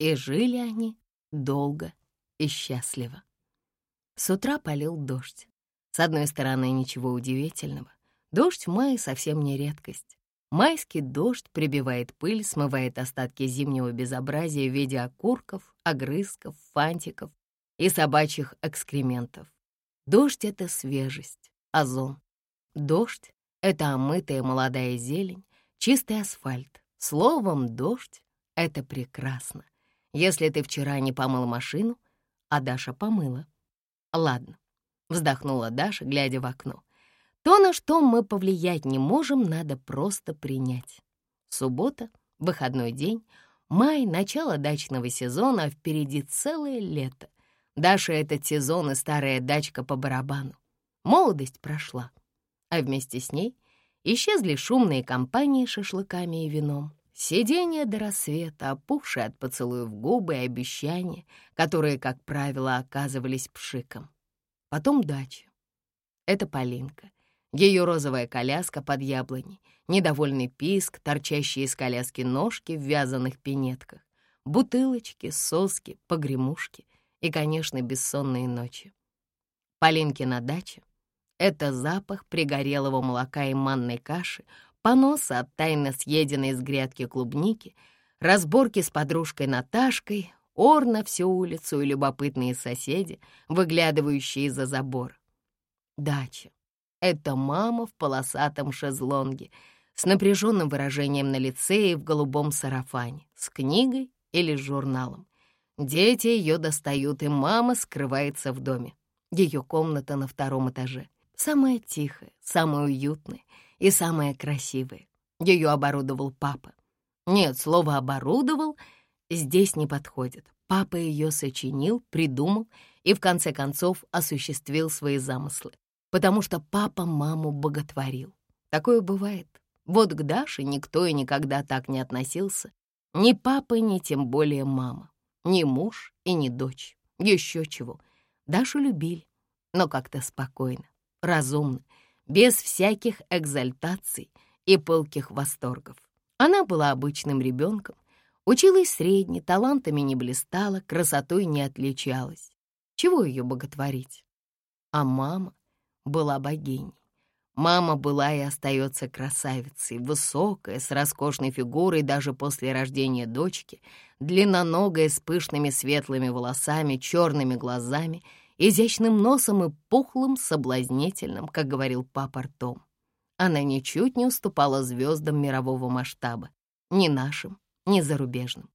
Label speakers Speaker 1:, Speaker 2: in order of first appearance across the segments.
Speaker 1: И жили они долго и счастливо. С утра полил дождь. С одной стороны, ничего удивительного. Дождь в мае совсем не редкость. Майский дождь прибивает пыль, смывает остатки зимнего безобразия в виде окурков, огрызков, фантиков и собачьих экскрементов. Дождь — это свежесть, озон. Дождь — это омытая молодая зелень, чистый асфальт. Словом, дождь — это прекрасно. Если ты вчера не помыл машину, а Даша помыла. Ладно, вздохнула Даша, глядя в окно. То, на что мы повлиять не можем, надо просто принять. Суббота, выходной день, май, начало дачного сезона, а впереди целое лето. Даша этот сезон и старая дачка по барабану. Молодость прошла, а вместе с ней исчезли шумные компании шашлыками и вином. Сидение до рассвета, опухшие от поцелуев губы и обещания, которые, как правило, оказывались пшиком. Потом дача. Это Полинка — ее розовая коляска под яблоней, недовольный писк, торчащие из коляски ножки в вязаных пинетках, бутылочки, соски, погремушки и, конечно, бессонные ночи. Полинки на даче — это запах пригорелого молока и манной каши, поноса от тайно съеденной с грядки клубники, разборки с подружкой Наташкой, ор на всю улицу и любопытные соседи, выглядывающие из-за забора. Дача это мама в полосатом шезлонге, с напряженным выражением на лице и в голубом сарафане, с книгой или журналом. Дети ее достают, и мама скрывается в доме. Ее комната на втором этаже. Самая тихая, самая уютная и самая красивая. Ее оборудовал папа. Нет, слово «оборудовал» здесь не подходит. Папа ее сочинил, придумал и, в конце концов, осуществил свои замыслы потому что папа маму боготворил. Такое бывает. Вот к Даше никто и никогда так не относился. Ни папа, ни тем более мама. Ни муж и ни дочь. Еще чего. Дашу любили, но как-то спокойно, разумно, без всяких экзальтаций и пылких восторгов. Она была обычным ребенком, училась средне, талантами не блистала, красотой не отличалась. Чего ее боготворить? А мама? была богиней. Мама была и остается красавицей, высокая, с роскошной фигурой даже после рождения дочки, длинноногая, с пышными светлыми волосами, черными глазами, изящным носом и пухлым, соблазнительным, как говорил папа ртом. Она ничуть не уступала звездам мирового масштаба, ни нашим, ни зарубежным.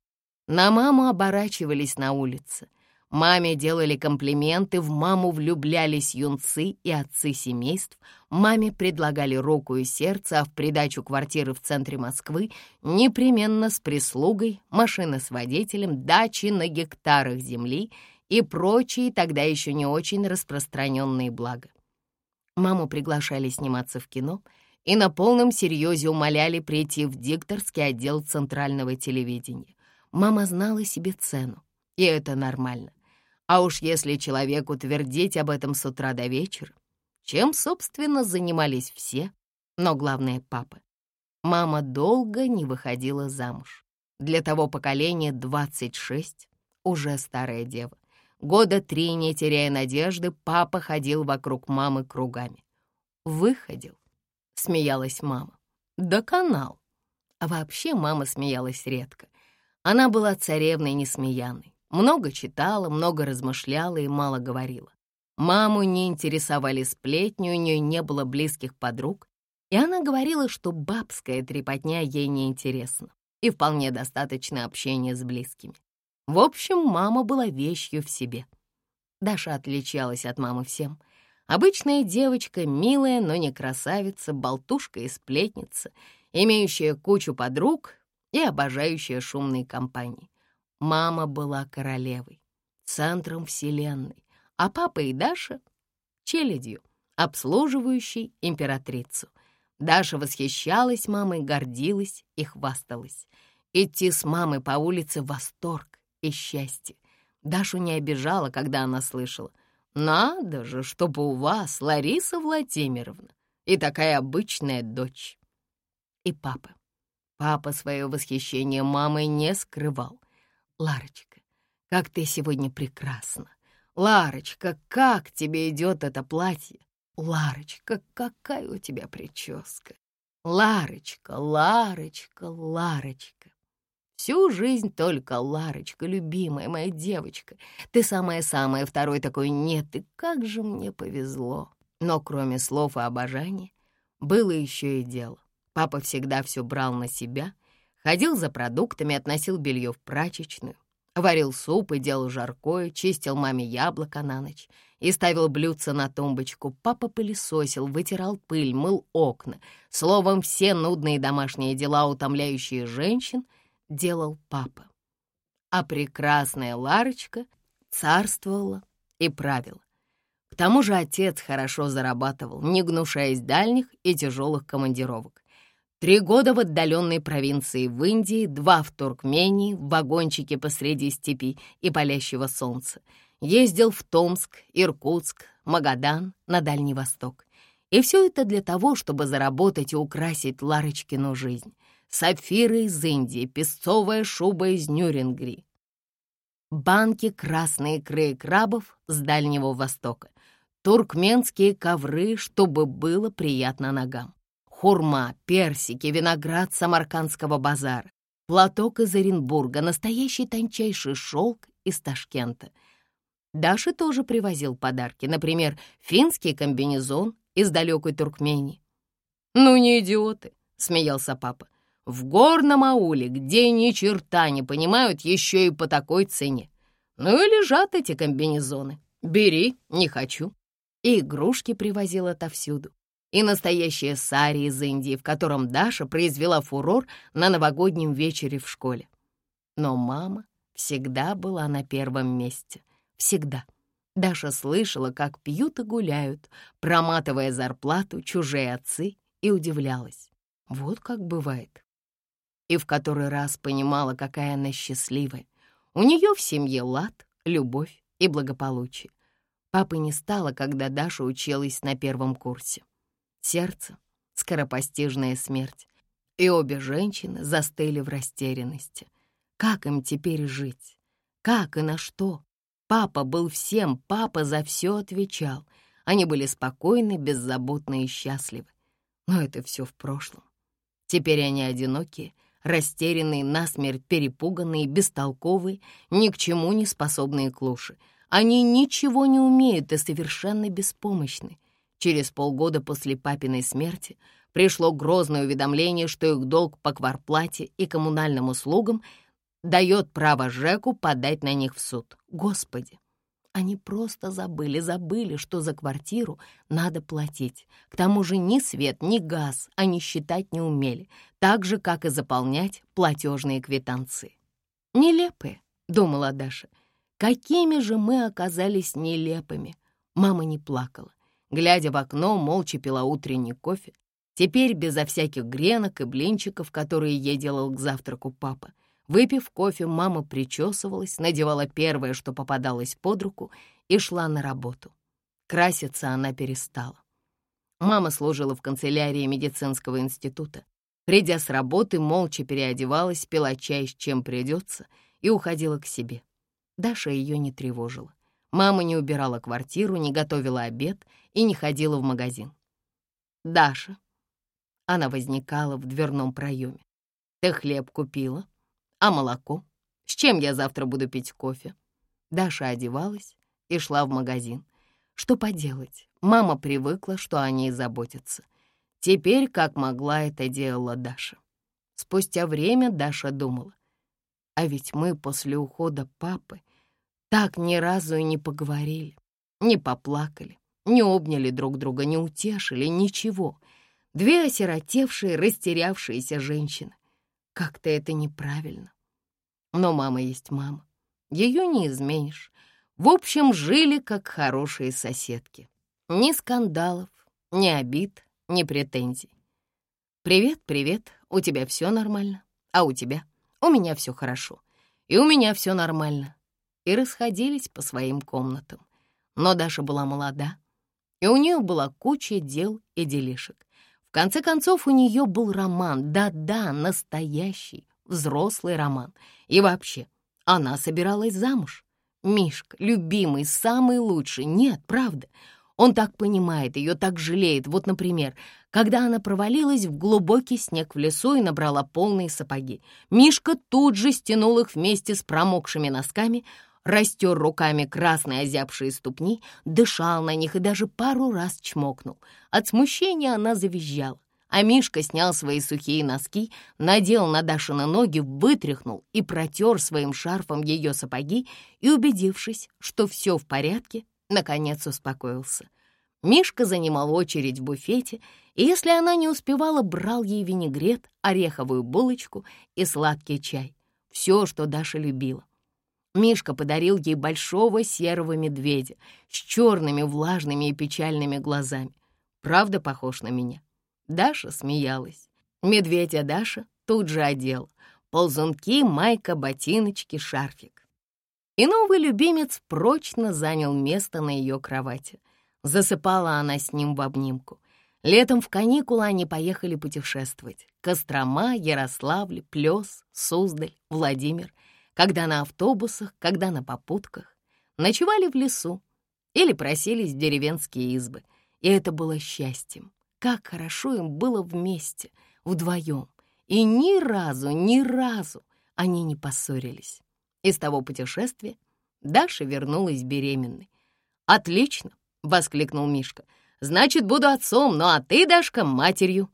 Speaker 1: На маму оборачивались на улице — Маме делали комплименты, в маму влюблялись юнцы и отцы семейств, маме предлагали руку и сердце, а в придачу квартиры в центре Москвы непременно с прислугой, машины с водителем, дачи на гектарах земли и прочие тогда еще не очень распространенные блага. Маму приглашали сниматься в кино и на полном серьезе умоляли прийти в дикторский отдел центрального телевидения. Мама знала себе цену, и это нормально. А уж если человек утвердить об этом с утра до вечера, чем, собственно, занимались все, но главное — папа. Мама долго не выходила замуж. Для того поколения 26 — уже старая дева. Года три, не теряя надежды, папа ходил вокруг мамы кругами. «Выходил», — смеялась мама. «Да канал». А вообще мама смеялась редко. Она была царевной несмеянной. Много читала, много размышляла и мало говорила. Маму не интересовали сплетни, у нее не было близких подруг, и она говорила, что бабская трепотня ей не интересна, и вполне достаточно общения с близкими. В общем, мама была вещью в себе. Даша отличалась от мамы всем. Обычная девочка, милая, но не красавица, болтушка и сплетница, имеющая кучу подруг и обожающая шумные компании. Мама была королевой, центром вселенной, а папа и Даша — челядью, обслуживающей императрицу. Даша восхищалась мамой, гордилась и хвасталась. Идти с мамой по улице — восторг и счастье. Дашу не обижала, когда она слышала. «Надо же, чтобы у вас, Лариса Владимировна, и такая обычная дочь». И папа. Папа свое восхищение мамой не скрывал. Ларочка, как ты сегодня прекрасна! Ларочка, как тебе идет это платье! Ларочка, какая у тебя прическа! Ларочка, Ларочка, Ларочка! Всю жизнь только Ларочка, любимая моя девочка. Ты самая-самая, второй такой нет, и как же мне повезло. Но кроме слов и обожания было еще и дело. Папа всегда все брал на себя, ходил за продуктами, относил белье в прачечную, варил суп и делал жаркое, чистил маме яблоко на ночь и ставил блюдца на тумбочку. Папа пылесосил, вытирал пыль, мыл окна. Словом, все нудные домашние дела, утомляющие женщин, делал папа. А прекрасная Ларочка царствовала и правила. К тому же отец хорошо зарабатывал, не гнушаясь дальних и тяжелых командировок. Три года в отдаленной провинции в Индии, два в Туркмении, в вагончике посреди степи и палящего солнца. Ездил в Томск, Иркутск, Магадан, на Дальний Восток. И все это для того, чтобы заработать и украсить Ларочкину жизнь. Сапфиры из Индии, песцовая шуба из Нюрингри, банки красной икры крабов с Дальнего Востока, туркменские ковры, чтобы было приятно ногам, хурма, персики, виноград самаркандского базара, платок из Оренбурга, настоящий тончайший шелк из Ташкента. Даша тоже привозил подарки, например, финский комбинезон из далекой Туркмении. «Ну не идиоты», — смеялся папа. «В горном ауле, где ни черта не понимают, еще и по такой цене. Ну и лежат эти комбинезоны. Бери, не хочу» и игрушки привозил отовсюду, и настоящее сари из Индии, в котором Даша произвела фурор на новогоднем вечере в школе. Но мама всегда была на первом месте. Всегда. Даша слышала, как пьют и гуляют, проматывая зарплату чужие отцы, и удивлялась. Вот как бывает. И в который раз понимала, какая она счастливая. У нее в семье лад, любовь и благополучие. Папы не стало, когда Даша училась на первом курсе. Сердце — скоропостижная смерть. И обе женщины застыли в растерянности. Как им теперь жить? Как и на что? Папа был всем, папа за все отвечал. Они были спокойны, беззаботны и счастливы. Но это все в прошлом. Теперь они одинокие, растерянные, насмерть перепуганные, бестолковые, ни к чему не способные клуши — они ничего не умеют и совершенно беспомощны. Через полгода после папиной смерти пришло грозное уведомление, что их долг по кварплате и коммунальным услугам дает право Жеку подать на них в суд. Господи! Они просто забыли, забыли, что за квартиру надо платить. К тому же ни свет, ни газ они считать не умели, так же, как и заполнять платежные квитанции. «Нелепые», — думала Даша, — Какими же мы оказались нелепыми. Мама не плакала. Глядя в окно, молча пила утренний кофе. Теперь безо всяких гренок и блинчиков, которые ей делал к завтраку папа. Выпив кофе, мама причесывалась, надевала первое, что попадалось под руку, и шла на работу. Краситься она перестала. Мама служила в канцелярии медицинского института. Придя с работы, молча переодевалась, пила чай, с чем придется, и уходила к себе. Даша ее не тревожила. Мама не убирала квартиру, не готовила обед и не ходила в магазин. «Даша!» Она возникала в дверном проеме. «Ты хлеб купила? А молоко? С чем я завтра буду пить кофе?» Даша одевалась и шла в магазин. Что поделать? Мама привыкла, что о ней заботятся. Теперь, как могла, это делала Даша. Спустя время Даша думала. А ведь мы после ухода папы так ни разу и не поговорили, не поплакали, не обняли друг друга, не утешили, ничего. Две осиротевшие, растерявшиеся женщины. Как-то это неправильно. Но мама есть мама. Ее не изменишь. В общем, жили как хорошие соседки. Ни скандалов, ни обид, ни претензий. «Привет, привет, у тебя все нормально? А у тебя?» «У меня все хорошо. И у меня все нормально и расходились по своим комнатам. Но Даша была молода, и у нее была куча дел и делишек. В конце концов, у нее был роман, да-да, настоящий, взрослый роман. И вообще, Она собиралась замуж. Мишка, любимый, самый лучший. Нет, правда. Он так понимает ее, так жалеет. Вот, например, когда она провалилась в глубокий снег в лесу и набрала полные сапоги. Мишка тут же стянул их вместе с промокшими носками, растер руками красные озябшие ступни, дышал на них и даже пару раз чмокнул. От смущения она завизжала. А Мишка снял свои сухие носки, надел на Дашины ноги, вытряхнул и протер своим шарфом ее сапоги и, убедившись, что все в порядке, наконец успокоился. Мишка занимал очередь в буфете, и если она не успевала, брал ей винегрет, ореховую булочку и сладкий чай. Все, что Даша любила. Мишка подарил ей большого серого медведя с черными влажными и печальными глазами. Правда похож на меня? Даша смеялась. Медведя Даша тут же одел. Ползунки, майка, ботиночки, шарфик. И новый любимец прочно занял место на ее кровати. Засыпала она с ним в обнимку. Летом в каникулы они поехали путешествовать. Кострома, Ярославль, Плес, Суздаль, Владимир. Когда на автобусах, когда на попутках. Ночевали в лесу или просились в деревенские избы. И это было счастьем. Как хорошо им было вместе, вдвоем. И ни разу, ни разу они не поссорились. Из того путешествия Даша вернулась беременной. «Отлично!» — воскликнул Мишка. «Значит, буду отцом, ну а ты, Дашка, матерью».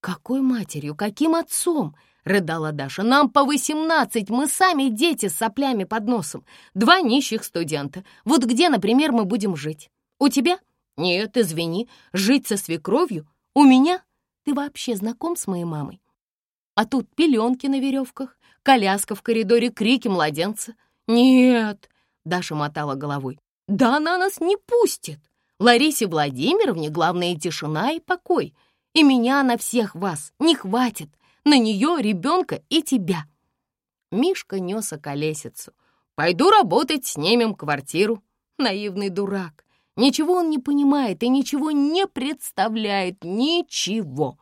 Speaker 1: «Какой матерью? Каким отцом?» — рыдала Даша. «Нам по восемнадцать, мы сами дети с соплями под носом. Два нищих студента. Вот где, например, мы будем жить? У тебя? «Нет, извини, жить со свекровью? У меня? Ты вообще знаком с моей мамой? А тут пеленки на веревках, коляска в коридоре, крики младенца. Нет!» — Даша мотала головой. «Да она нас не пустит! Ларисе Владимировне главное тишина и покой. И меня на всех вас не хватит. На нее, ребенка и тебя!» Мишка нес околесицу. «Пойду работать, снимем квартиру». Наивный дурак. Ничего он не понимает и ничего не представляет. Ничего.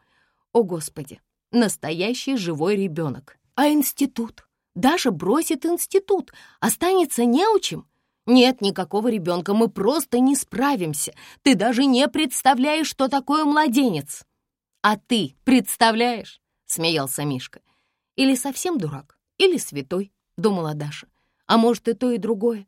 Speaker 1: О, Господи, настоящий живой ребенок. А институт? Даша бросит институт, останется неучим? Нет никакого ребенка, мы просто не справимся. Ты даже не представляешь, что такое младенец. А ты представляешь? Смеялся Мишка. Или совсем дурак, или святой, думала Даша. А может, и то, и другое.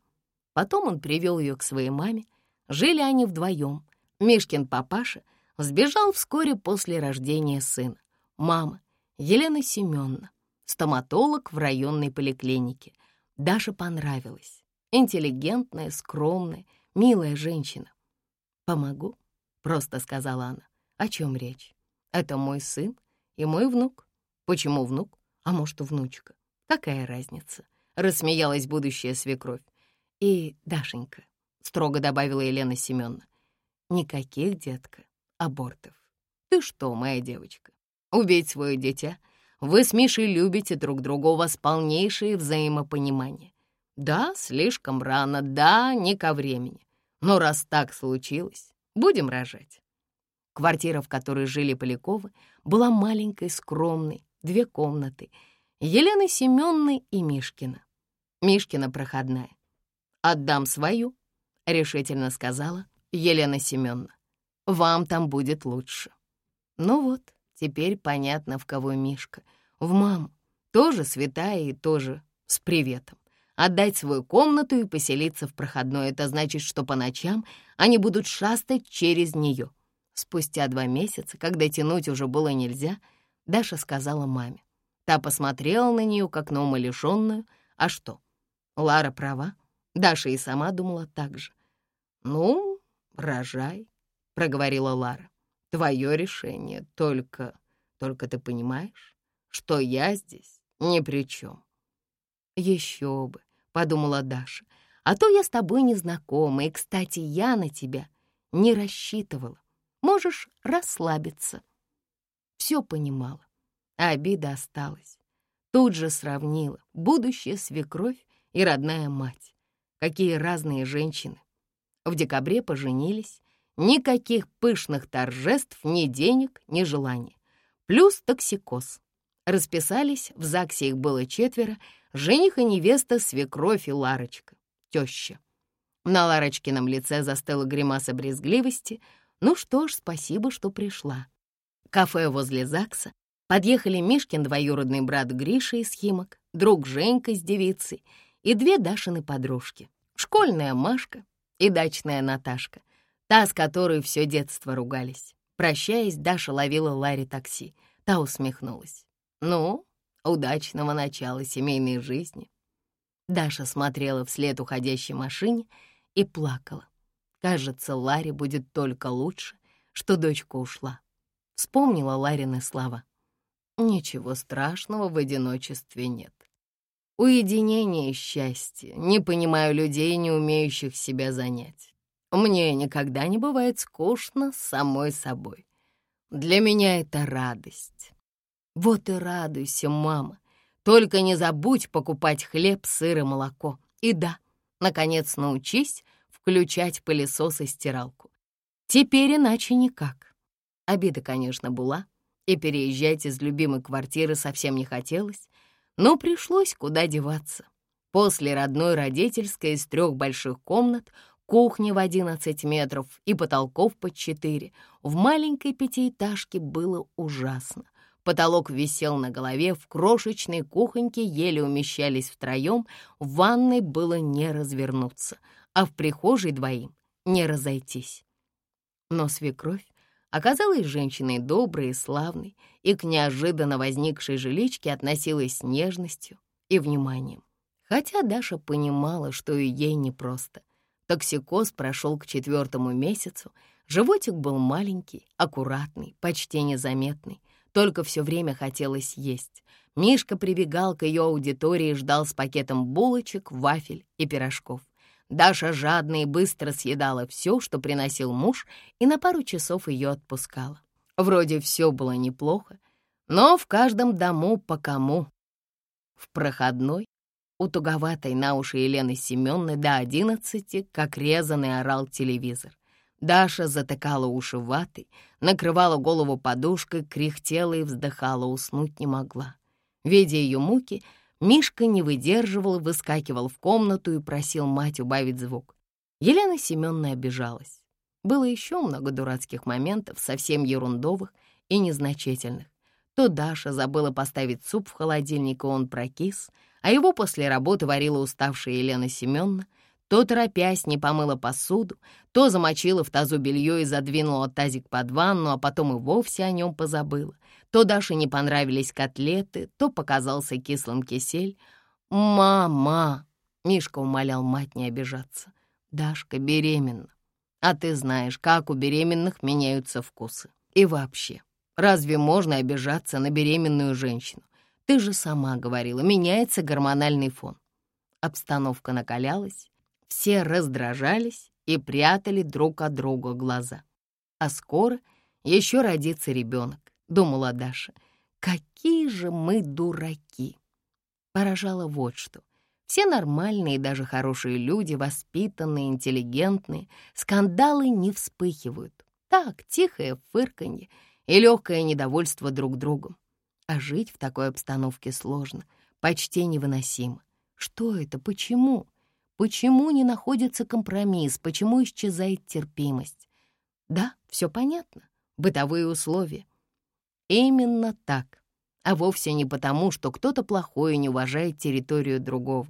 Speaker 1: Потом он привел ее к своей маме, Жили они вдвоем. Мишкин папаша сбежал вскоре после рождения сына. Мама Елена Семеновна, стоматолог в районной поликлинике. Даша понравилась. Интеллигентная, скромная, милая женщина. «Помогу», — просто сказала она. «О чем речь? Это мой сын и мой внук. Почему внук? А может, внучка? Какая разница?» — рассмеялась будущая свекровь. «И, Дашенька, строго добавила Елена Семеновна. Никаких, детка, абортов. Ты что, моя девочка, убить свое дитя? Вы с Мишей любите друг друга, у вас полнейшее взаимопонимание. Да, слишком рано, да, не ко времени. Но раз так случилось, будем рожать. Квартира, в которой жили Поляковы, была маленькой, скромной, две комнаты. Елены Семенны и Мишкина. Мишкина проходная. Отдам свою, — решительно сказала Елена Семеновна. «Вам там будет лучше». Ну вот, теперь понятно, в кого Мишка. В маму. Тоже святая и тоже с приветом. Отдать свою комнату и поселиться в проходной — это значит, что по ночам они будут шастать через нее. Спустя два месяца, когда тянуть уже было нельзя, Даша сказала маме. Та посмотрела на нее, как на умалишенную. А что? Лара права. Даша и сама думала так же. «Ну, рожай», — проговорила Лара. «Твое решение, только... только ты понимаешь, что я здесь ни при чем». «Еще бы», — подумала Даша, «а то я с тобой не знакома, и, кстати, я на тебя не рассчитывала. Можешь расслабиться». Все понимала, а обида осталась. Тут же сравнила будущая свекровь и родная мать. Какие разные женщины. В декабре поженились. Никаких пышных торжеств, ни денег, ни желания. Плюс токсикоз. Расписались, в ЗАГСе их было четверо, жених и невеста, свекровь и Ларочка, теща. На Ларочкином лице застыла гримаса брезгливости. Ну что ж, спасибо, что пришла. Кафе возле ЗАГСа. Подъехали Мишкин двоюродный брат Гриша из Химок, друг Женька с девицей и две Дашины подружки. Школьная Машка и дачная Наташка, та, с которой все детство ругались. Прощаясь, Даша ловила Ларе такси. Та усмехнулась. «Ну, удачного начала семейной жизни». Даша смотрела вслед уходящей машине и плакала. Кажется, Ларе будет только лучше, что дочка ушла. Вспомнила Ларины слова. Ничего страшного в одиночестве нет. Уединение счастье. Не понимаю людей, не умеющих себя занять. Мне никогда не бывает скучно самой собой. Для меня это радость. Вот и радуйся, мама. Только не забудь покупать хлеб, сыр и молоко. И да, наконец научись включать пылесос и стиралку. Теперь иначе никак. Обида, конечно, была, и переезжать из любимой квартиры совсем не хотелось, но пришлось куда деваться. После родной родительской из трех больших комнат, кухни в 11 метров и потолков под 4, в маленькой пятиэтажке было ужасно. Потолок висел на голове, в крошечной кухоньке еле умещались втроем, в ванной было не развернуться, а в прихожей двоим не разойтись. Но свекровь оказалась женщиной доброй и славной, и к неожиданно возникшей жиличке относилась с нежностью и вниманием. Хотя Даша понимала, что и ей непросто. Токсикоз прошел к четвертому месяцу, животик был маленький, аккуратный, почти незаметный, только все время хотелось есть. Мишка прибегал к ее аудитории и ждал с пакетом булочек, вафель и пирожков. Даша жадно и быстро съедала все, что приносил муж, и на пару часов ее отпускала. Вроде все было неплохо, но в каждом дому по кому. В проходной у туговатой на уши Елены Семенны до одиннадцати, как резанный орал телевизор. Даша затыкала уши ватой, накрывала голову подушкой, кряхтела и вздыхала, уснуть не могла. Видя ее муки, Мишка не выдерживал, выскакивал в комнату и просил мать убавить звук. Елена Семеновна обижалась. Было еще много дурацких моментов, совсем ерундовых и незначительных. То Даша забыла поставить суп в холодильник, и он прокис, а его после работы варила уставшая Елена Семеновна, то, торопясь, не помыла посуду, то замочила в тазу белье и задвинула тазик под ванну, а потом и вовсе о нем позабыла. То Даше не понравились котлеты, то показался кислым кисель. «Мама!» — Мишка умолял мать не обижаться. «Дашка беременна. А ты знаешь, как у беременных меняются вкусы. И вообще, разве можно обижаться на беременную женщину? Ты же сама говорила, меняется гормональный фон». Обстановка накалялась, все раздражались и прятали друг от друга глаза. А скоро еще родится ребенок, думала Даша. Какие же мы дураки! Поражало вот что. Все нормальные и даже хорошие люди, воспитанные, интеллигентные, скандалы не вспыхивают. Так, тихое фырканье и легкое недовольство друг другом. А жить в такой обстановке сложно, почти невыносимо. Что это? Почему? Почему не находится компромисс? Почему исчезает терпимость? Да, все понятно. Бытовые условия. Именно так. А вовсе не потому, что кто-то плохой и не уважает территорию другого.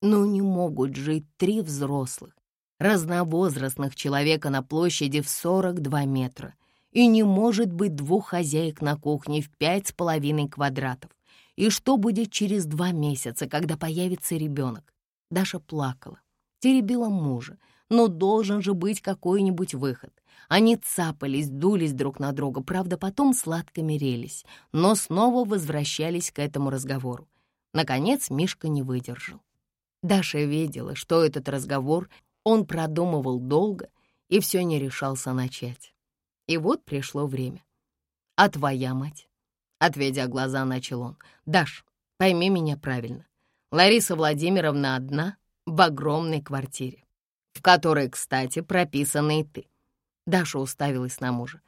Speaker 1: Но не могут жить три взрослых, разновозрастных человека на площади в 42 метра. И не может быть двух хозяек на кухне в пять с половиной квадратов. И что будет через два месяца, когда появится ребенок? Даша плакала, теребила мужа, но должен же быть какой-нибудь выход. Они цапались, дулись друг на друга, правда, потом сладко мирились, но снова возвращались к этому разговору. Наконец Мишка не выдержал. Даша видела, что этот разговор он продумывал долго и все не решался начать. И вот пришло время. «А твоя мать?» Отведя глаза, начал он. «Даш, пойми меня правильно. Лариса Владимировна одна в огромной квартире, в которой, кстати, прописана и ты. Даша уставилась на мужа.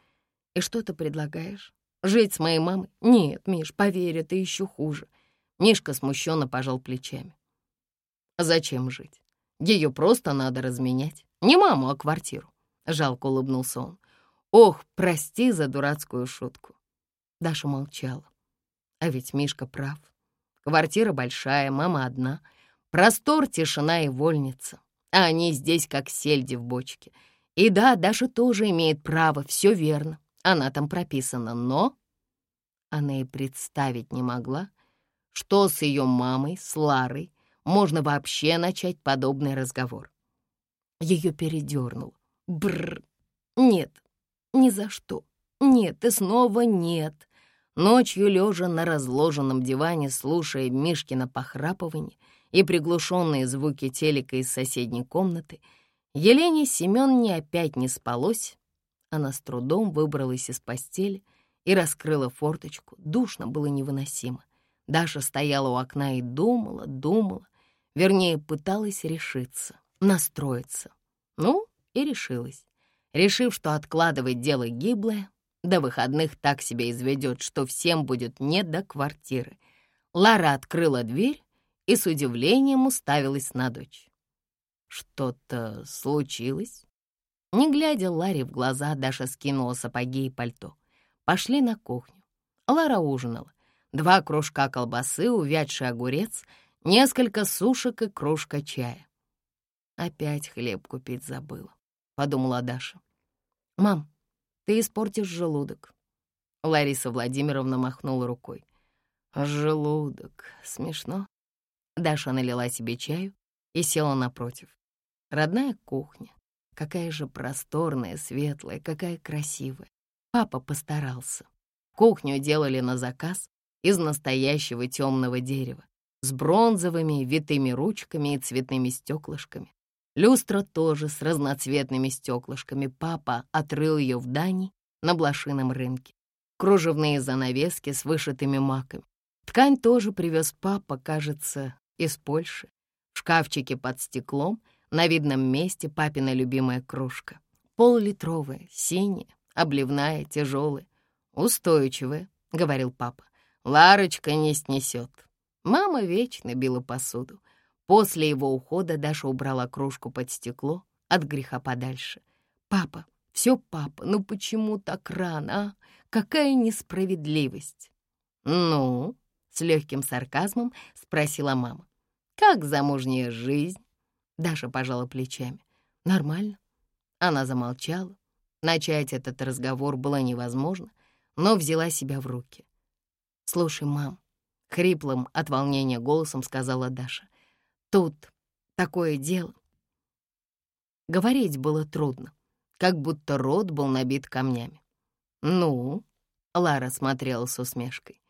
Speaker 1: «И что ты предлагаешь?» Жить с моей мамой? Нет, Миш, поверь, это еще хуже. Мишка смущенно пожал плечами. Зачем жить? Ее просто надо разменять. Не маму, а квартиру. Жалко улыбнулся он. Ох, прости за дурацкую шутку. Даша молчала. А ведь Мишка прав. Квартира большая, мама одна. Простор, тишина и вольница. А они здесь как сельди в бочке. И да, Даша тоже имеет право, все верно. Она там прописана, но... Она и представить не могла, что с ее мамой, с Ларой, можно вообще начать подобный разговор. Ее передернуло. Бррр. Нет, ни за что. Нет, и снова нет. Ночью, лежа на разложенном диване, слушая Мишкина похрапывание и приглушенные звуки телека из соседней комнаты, Елене Семенне опять не спалось. Она с трудом выбралась из постели и раскрыла форточку. Душно было невыносимо. Даша стояла у окна и думала, думала, вернее, пыталась решиться, настроиться. Ну, и решилась. Решив, что откладывать дело гиблое, до выходных так себя изведет, что всем будет не до квартиры. Лара открыла дверь и с удивлением уставилась на дочь. «Что-то случилось?» Не глядя Ларе в глаза, Даша скинула сапоги и пальто. Пошли на кухню. Лара ужинала. Два кружка колбасы, увядший огурец, несколько сушек и кружка чая. Опять хлеб купить забыла, подумала Даша. «Мам, ты испортишь желудок». Лариса Владимировна махнула рукой. «Желудок. Смешно». Даша налила себе чаю и села напротив. Родная кухня. Какая же просторная, светлая, какая красивая. Папа постарался. Кухню делали на заказ из настоящего темного дерева с бронзовыми витыми ручками и цветными стеклышками. Люстра тоже с разноцветными стеклышками. Папа отрыл ее в Дании на блошином рынке. Кружевные занавески с вышитыми маками. Ткань тоже привез папа, кажется, из Польши. В шкафчике под стеклом на видном месте папина любимая кружка. Полулитровая, синяя, обливная, тяжелая. «Устойчивая», — говорил папа. «Ларочка не снесет». Мама вечно била посуду. После его ухода Даша убрала кружку под стекло от греха подальше. «Папа, все папа, ну почему так рано, а? Какая несправедливость!» «Ну?» — с легким сарказмом спросила мама. «Как замужняя жизнь?» Даша пожала плечами. «Нормально». Она замолчала. Начать этот разговор было невозможно, но взяла себя в руки. «Слушай, мам», — хриплым от волнения голосом сказала Даша, Тут такое дело. Говорить было трудно, как будто рот был набит камнями. «Ну?» — Лара смотрела с усмешкой.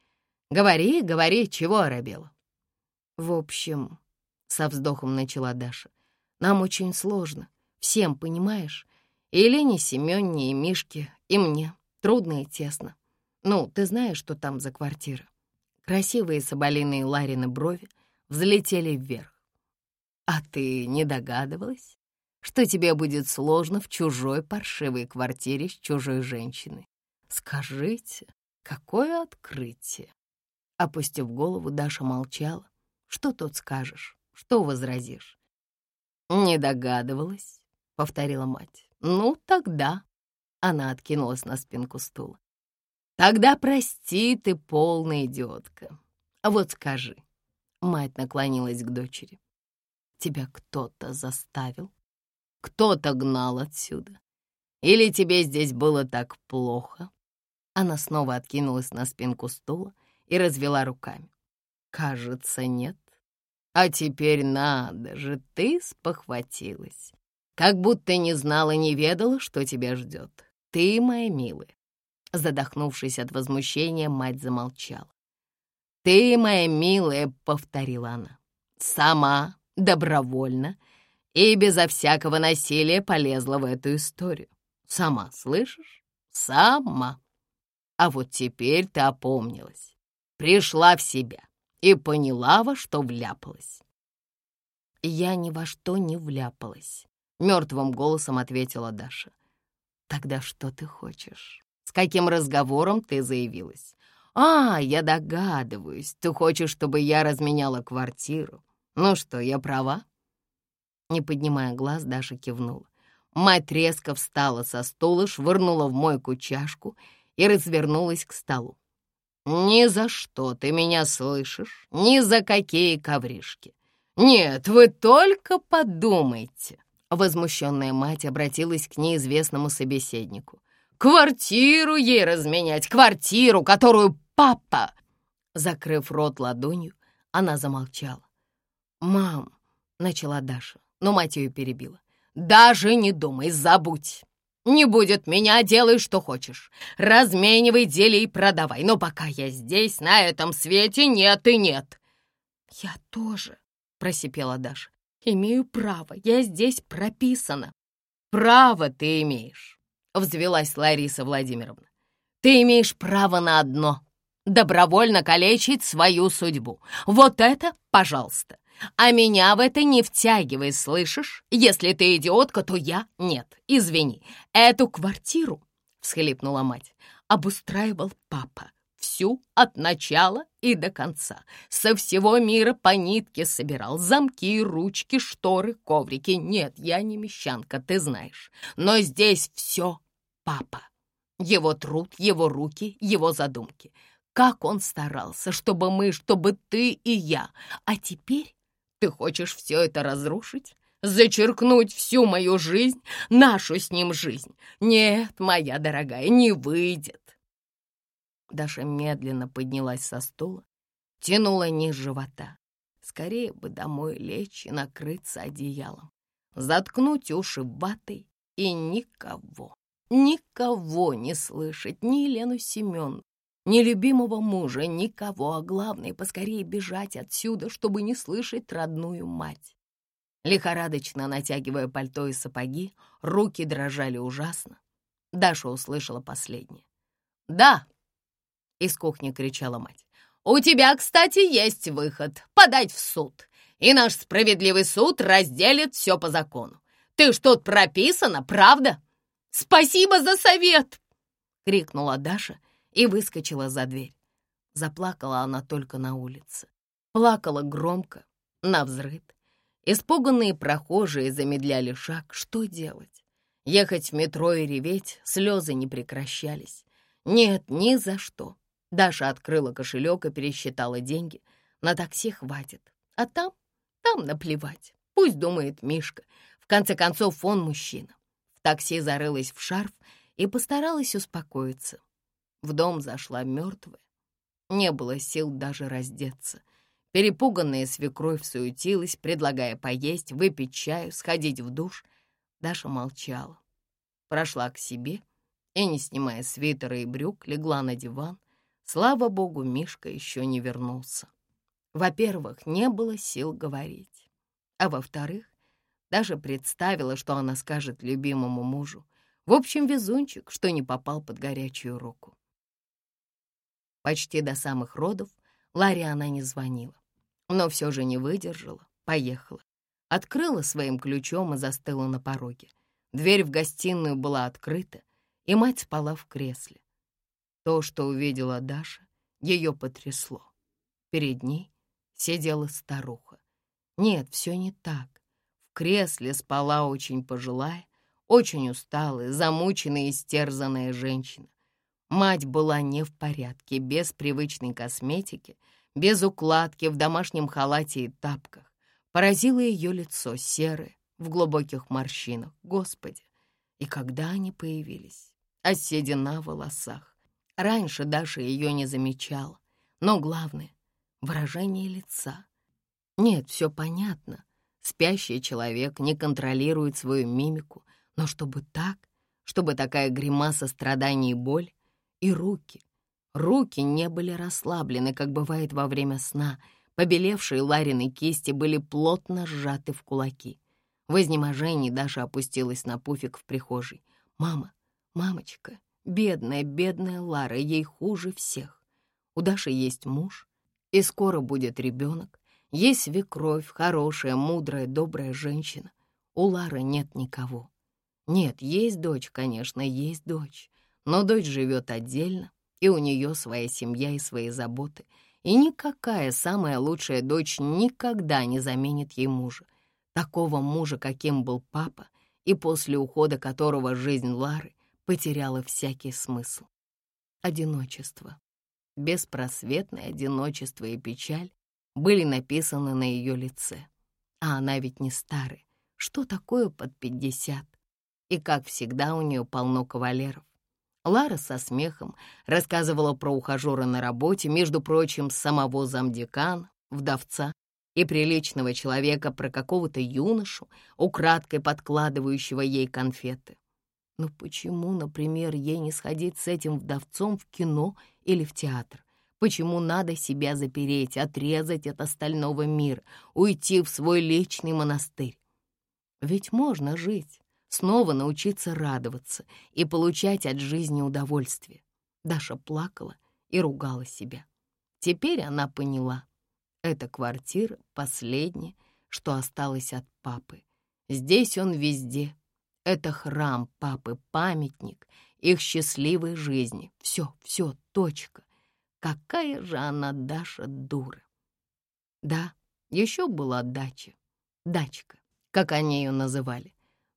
Speaker 1: «Говори, говори, чего оробела?» «В общем...» — со вздохом начала Даша. «Нам очень сложно, всем, понимаешь? И Лене Семённе, и Мишке, и мне. Трудно и тесно. Ну, ты знаешь, что там за квартира?» Красивые соболиные Ларины брови взлетели вверх. А ты не догадывалась, что тебе будет сложно в чужой паршивой квартире с чужой женщиной? Скажите, какое открытие!» Опустив голову, Даша молчала. «Что тут скажешь? Что возразишь?» «Не догадывалась», — повторила мать. «Ну, тогда...» Она откинулась на спинку стула. «Тогда прости ты, полная идиотка. А вот скажи...» Мать наклонилась к дочери. Тебя кто-то заставил? Кто-то гнал отсюда? Или тебе здесь было так плохо?» Она снова откинулась на спинку стула и развела руками. «Кажется, нет. А теперь надо же, ты спохватилась. Как будто не знала, не ведала, что тебя ждет. Ты, моя милая». Задохнувшись от возмущения, мать замолчала. «Ты, моя милая», — повторила она, — «сама добровольно и безо всякого насилия полезла в эту историю. Сама, слышишь? Сама. А вот теперь ты опомнилась, пришла в себя и поняла, во что вляпалась. Я ни во что не вляпалась, — мертвым голосом ответила Даша. Тогда что ты хочешь? С каким разговором ты заявилась. «А, я догадываюсь, ты хочешь, чтобы я разменяла квартиру. Ну что, я права?» Не поднимая глаз, Даша кивнула. Мать резко встала со стула, швырнула в мойку чашку и развернулась к столу. «Ни за что ты меня слышишь, ни за какие ковришки. Нет, вы только подумайте!» Возмущенная мать обратилась к неизвестному собеседнику. «Квартиру ей разменять, квартиру, которую папа...» Закрыв рот ладонью, она замолчала. «Мам», — начала Даша, но мать ее перебила. «Даже не думай, забудь. Не будет меня, делай, что хочешь. Разменивай, дели и продавай. Но пока я здесь, на этом свете, нет и нет». «Я тоже», — просипела Даша. «Имею право, я здесь прописана». «Право ты имеешь», — взвелась Лариса Владимировна. «Ты имеешь право на одно — добровольно калечить свою судьбу. Вот это, пожалуйста, а меня в это не втягивай, слышишь? Если ты идиотка, то я нет. Извини, эту квартиру, — всхлипнула мать, — обустраивал папа. Всю от начала и до конца. Со всего мира по нитке собирал замки, ручки, шторы, коврики. Нет, я не мещанка, ты знаешь. Но здесь все папа. Его труд, его руки, его задумки. Как он старался, чтобы мы, чтобы ты и я. А теперь ты хочешь все это разрушить? Зачеркнуть всю мою жизнь, нашу с ним жизнь? Нет, моя дорогая, не выйдет. Даша медленно поднялась со стула, тянула низ живота. Скорее бы домой лечь и накрыться одеялом, заткнуть уши ватой и никого, никого не слышать, ни Елену Семеновну, ни любимого мужа, никого, а главное, поскорее бежать отсюда, чтобы не слышать родную мать. Лихорадочно натягивая пальто и сапоги, руки дрожали ужасно. Даша услышала последнее. «Да!» — из кухни кричала мать. «У тебя, кстати, есть выход — подать в суд, и наш справедливый суд разделит все по закону. Ты ж тут прописана, правда? Спасибо за совет!» — крикнула Даша — и выскочила за дверь. Заплакала она только на улице. Плакала громко, навзрыд. Испуганные прохожие замедляли шаг. Что делать? Ехать в метро и реветь, слезы не прекращались. Нет, ни за что. Даша открыла кошелек и пересчитала деньги. На такси хватит. А там, там наплевать. Пусть думает Мишка. В конце концов, он мужчина. В такси зарылась в шарф и постаралась успокоиться. В дом зашла мертвая. Не было сил даже раздеться. Перепуганная свекровь суетилась, предлагая поесть, выпить чаю, сходить в душ. Даша молчала. Прошла к себе и, не снимая свитера и брюк, легла на диван. Слава богу, Мишка еще не вернулся. Во-первых, не было сил говорить. А во-вторых, даже представила, что она скажет любимому мужу. В общем, везунчик, что не попал под горячую руку. Почти до самых родов Ларе она не звонила, но все же не выдержала, поехала. Открыла своим ключом и застыла на пороге. Дверь в гостиную была открыта, и мать спала в кресле. То, что увидела Даша, ее потрясло. Перед ней сидела старуха. Нет, все не так. В кресле спала очень пожилая, очень усталая, замученная и стерзанная женщина. Мать была не в порядке, без привычной косметики, без укладки, в домашнем халате и тапках. Поразило ее лицо серое, в глубоких морщинах. Господи! И когда они появились? А седина в волосах. Раньше Даша ее не замечала. Но главное — выражение лица. Нет, все понятно. Спящий человек не контролирует свою мимику. Но чтобы так, чтобы такая гримаса страданий и боль, и руки. Руки не были расслаблены, как бывает во время сна. Побелевшие Ларины кисти были плотно сжаты в кулаки. В изнеможении Даша опустилась на пуфик в прихожей. «Мама, мамочка, бедная, бедная Лара, ей хуже всех. У Даши есть муж, и скоро будет ребенок. Есть свекровь, хорошая, мудрая, добрая женщина. У Лары нет никого. Нет, есть дочь, конечно, есть дочь но дочь живет отдельно, и у нее своя семья и свои заботы, и никакая самая лучшая дочь никогда не заменит ей мужа. Такого мужа, каким был папа, и после ухода которого жизнь Лары потеряла всякий смысл. Одиночество, беспросветное одиночество и печаль были написаны на ее лице. А она ведь не старая. Что такое под пятьдесят? И, как всегда, у нее полно кавалеров. Лара со смехом рассказывала про ухажера на работе, между прочим, самого замдекана, вдовца и приличного человека про какого-то юношу, украдкой подкладывающего ей конфеты. Но почему, например, ей не сходить с этим вдовцом в кино или в театр? Почему надо себя запереть, отрезать от остального мира, уйти в свой личный монастырь? Ведь можно жить, снова научиться радоваться и получать от жизни удовольствие. Даша плакала и ругала себя. Теперь она поняла. Эта квартира последняя, что осталось от папы. Здесь он везде. Это храм папы, памятник их счастливой жизни. Все, все, точка. Какая же она, Даша, дура. Да, еще была дача. Дачка, как они ее называли.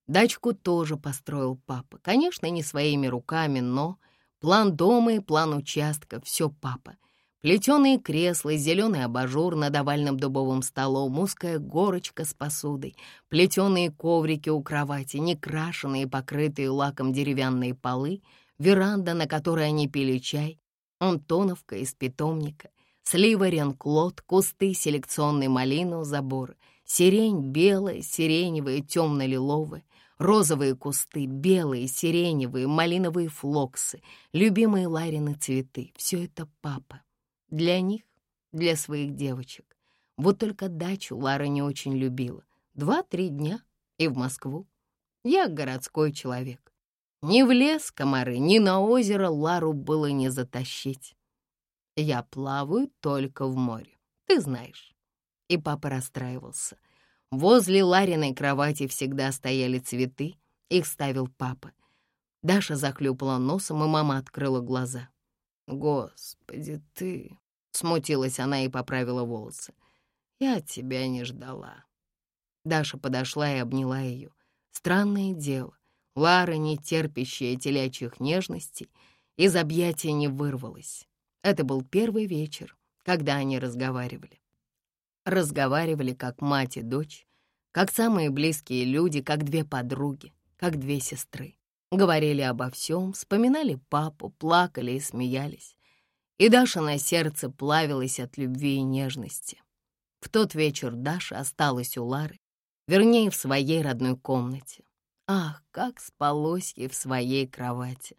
Speaker 1: Дачку тоже построил папа. Конечно, не своими руками, но план дома и план участка — все папа. Плетеные кресла, зеленый абажур над овальным дубовым столом, узкая горочка с посудой, плетеные коврики у кровати, некрашенные, покрытые лаком деревянные полы, веранда, на которой они пили чай, антоновка из питомника, слива ренклот, кусты селекционной малины у забора, сирень белая, сиреневая, темно-лиловая, розовые кусты, белые, сиреневые, малиновые флоксы, любимые Ларины цветы — все это папа. Для них, для своих девочек. Вот только дачу Лара не очень любила. Два-три дня и в Москву. Я городской человек. Ни в лес комары, ни на озеро Лару было не затащить. Я плаваю только в море, ты знаешь. И папа расстраивался. Возле Лариной кровати всегда стояли цветы, их ставил папа. Даша захлюпала носом, и мама открыла глаза. «Господи, ты...» — смутилась она и поправила волосы. «Я тебя не ждала». Даша подошла и обняла ее. Странное дело. Лара, не терпящая телячьих нежностей, из объятия не вырвалась. Это был первый вечер, когда они разговаривали. Разговаривали как мать и дочь, как самые близкие люди, как две подруги, как две сестры. Говорили обо всем, вспоминали папу, плакали и смеялись. И Даша на сердце плавилась от любви и нежности. В тот вечер Даша осталась у Лары, вернее, в своей родной комнате. Ах, как спалось ей в своей кровати!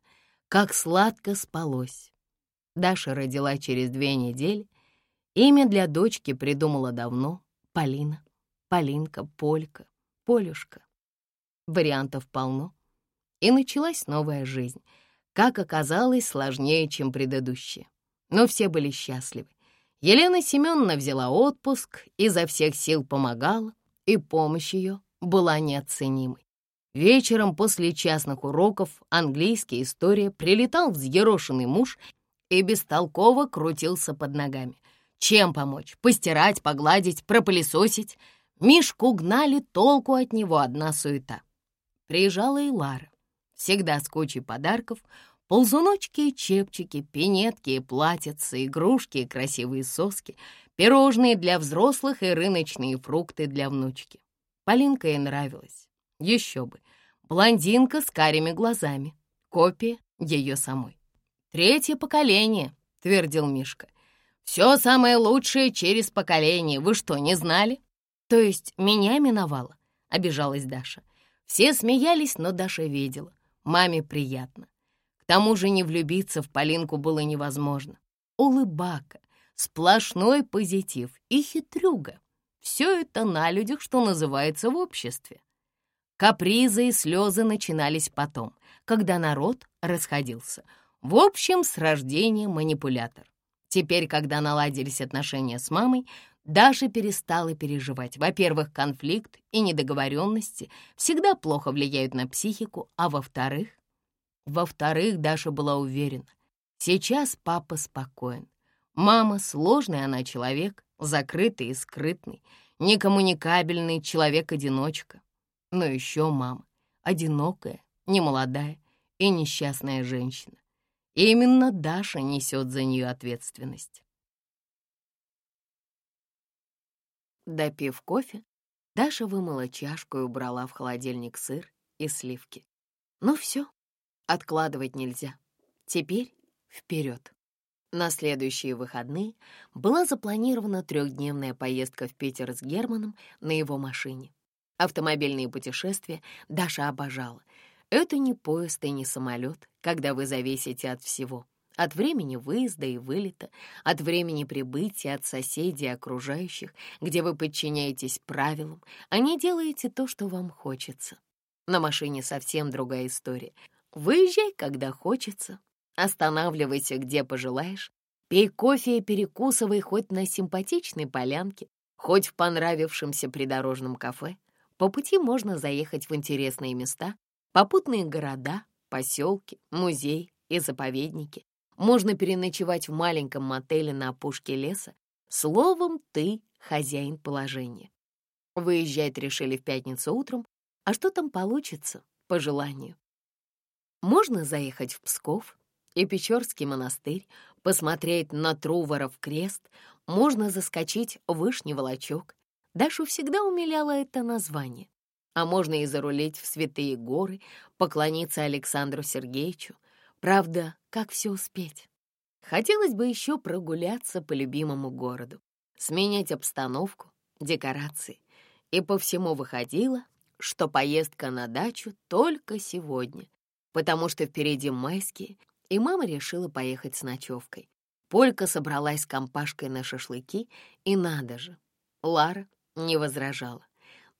Speaker 1: Как сладко спалось! Даша родила через две недели. Имя для дочки придумала давно — Полина. Полинка, Полька, Полюшка. Вариантов полно. И началась новая жизнь. Как оказалось, сложнее, чем предыдущая. Но все были счастливы. Елена Семеновна взяла отпуск, изо всех сил помогала, и помощь ее была неоценимой. Вечером после частных уроков английской истории прилетал взъерошенный муж и бестолково крутился под ногами. Чем помочь? Постирать, погладить, пропылесосить? Мишку гнали, толку от него одна суета. Приезжала и Лара, всегда с кучей подарков, ползуночки и чепчики, пинетки и платьица, игрушки и красивые соски, пирожные для взрослых и рыночные фрукты для внучки. Полинка ей нравилась. Еще бы. Блондинка с карими глазами. Копия ее самой. «Третье поколение», — твердил Мишка. «Все самое лучшее через поколение. Вы что, не знали?» «То есть меня миновало?» — обижалась Даша. Все смеялись, но Даша видела. Маме приятно. Тому же не влюбиться в Полинку было невозможно. Улыбака, сплошной позитив и хитрюга. Все это на людях, что называется, в обществе. Капризы и слезы начинались потом, когда народ расходился. В общем, с рождения манипулятор. Теперь, когда наладились отношения с мамой, Даша перестала переживать. Во-первых, конфликт и недоговоренности всегда плохо влияют на психику, а во-вторых, Во-вторых, Даша была уверена, сейчас папа спокоен. Мама — сложный она человек, закрытый и скрытный, некоммуникабельный человек-одиночка. Но еще мама — одинокая, немолодая и несчастная женщина. И именно Даша несет за нее ответственность. Допив кофе, Даша вымыла чашку и убрала в холодильник сыр и сливки. Ну все, откладывать нельзя. Теперь вперед. На следующие выходные была запланирована трехдневная поездка в Питер с Германом на его машине. Автомобильные путешествия Даша обожала. Это не поезд и не самолет, когда вы зависите от всего. От времени выезда и вылета, от времени прибытия, от соседей и окружающих, где вы подчиняетесь правилам, а не делаете то, что вам хочется. На машине совсем другая история. Выезжай, когда хочется, Останавливайся, где пожелаешь, пей кофе и перекусывай хоть на симпатичной полянке, хоть в понравившемся придорожном кафе. По пути можно заехать в интересные места, попутные города, поселки, музей и заповедники. Можно переночевать в маленьком мотеле на опушке леса. Словом, ты хозяин положения. Выезжать решили в пятницу утром, а что там получится, по желанию. Можно заехать в Псков, и Печорский монастырь, посмотреть на Труворов крест, можно заскочить в Вышний Волочок. Дашу всегда умиляло это название. А можно и зарулить в Святые горы, поклониться Александру Сергеевичу. Правда, как все успеть? Хотелось бы еще прогуляться по любимому городу, сменить обстановку, декорации. И по всему выходило, что поездка на дачу только сегодня, потому что впереди майские — и мама решила поехать с ночевкой. Полька собралась с компашкой на шашлыки, и надо же. Лара не возражала.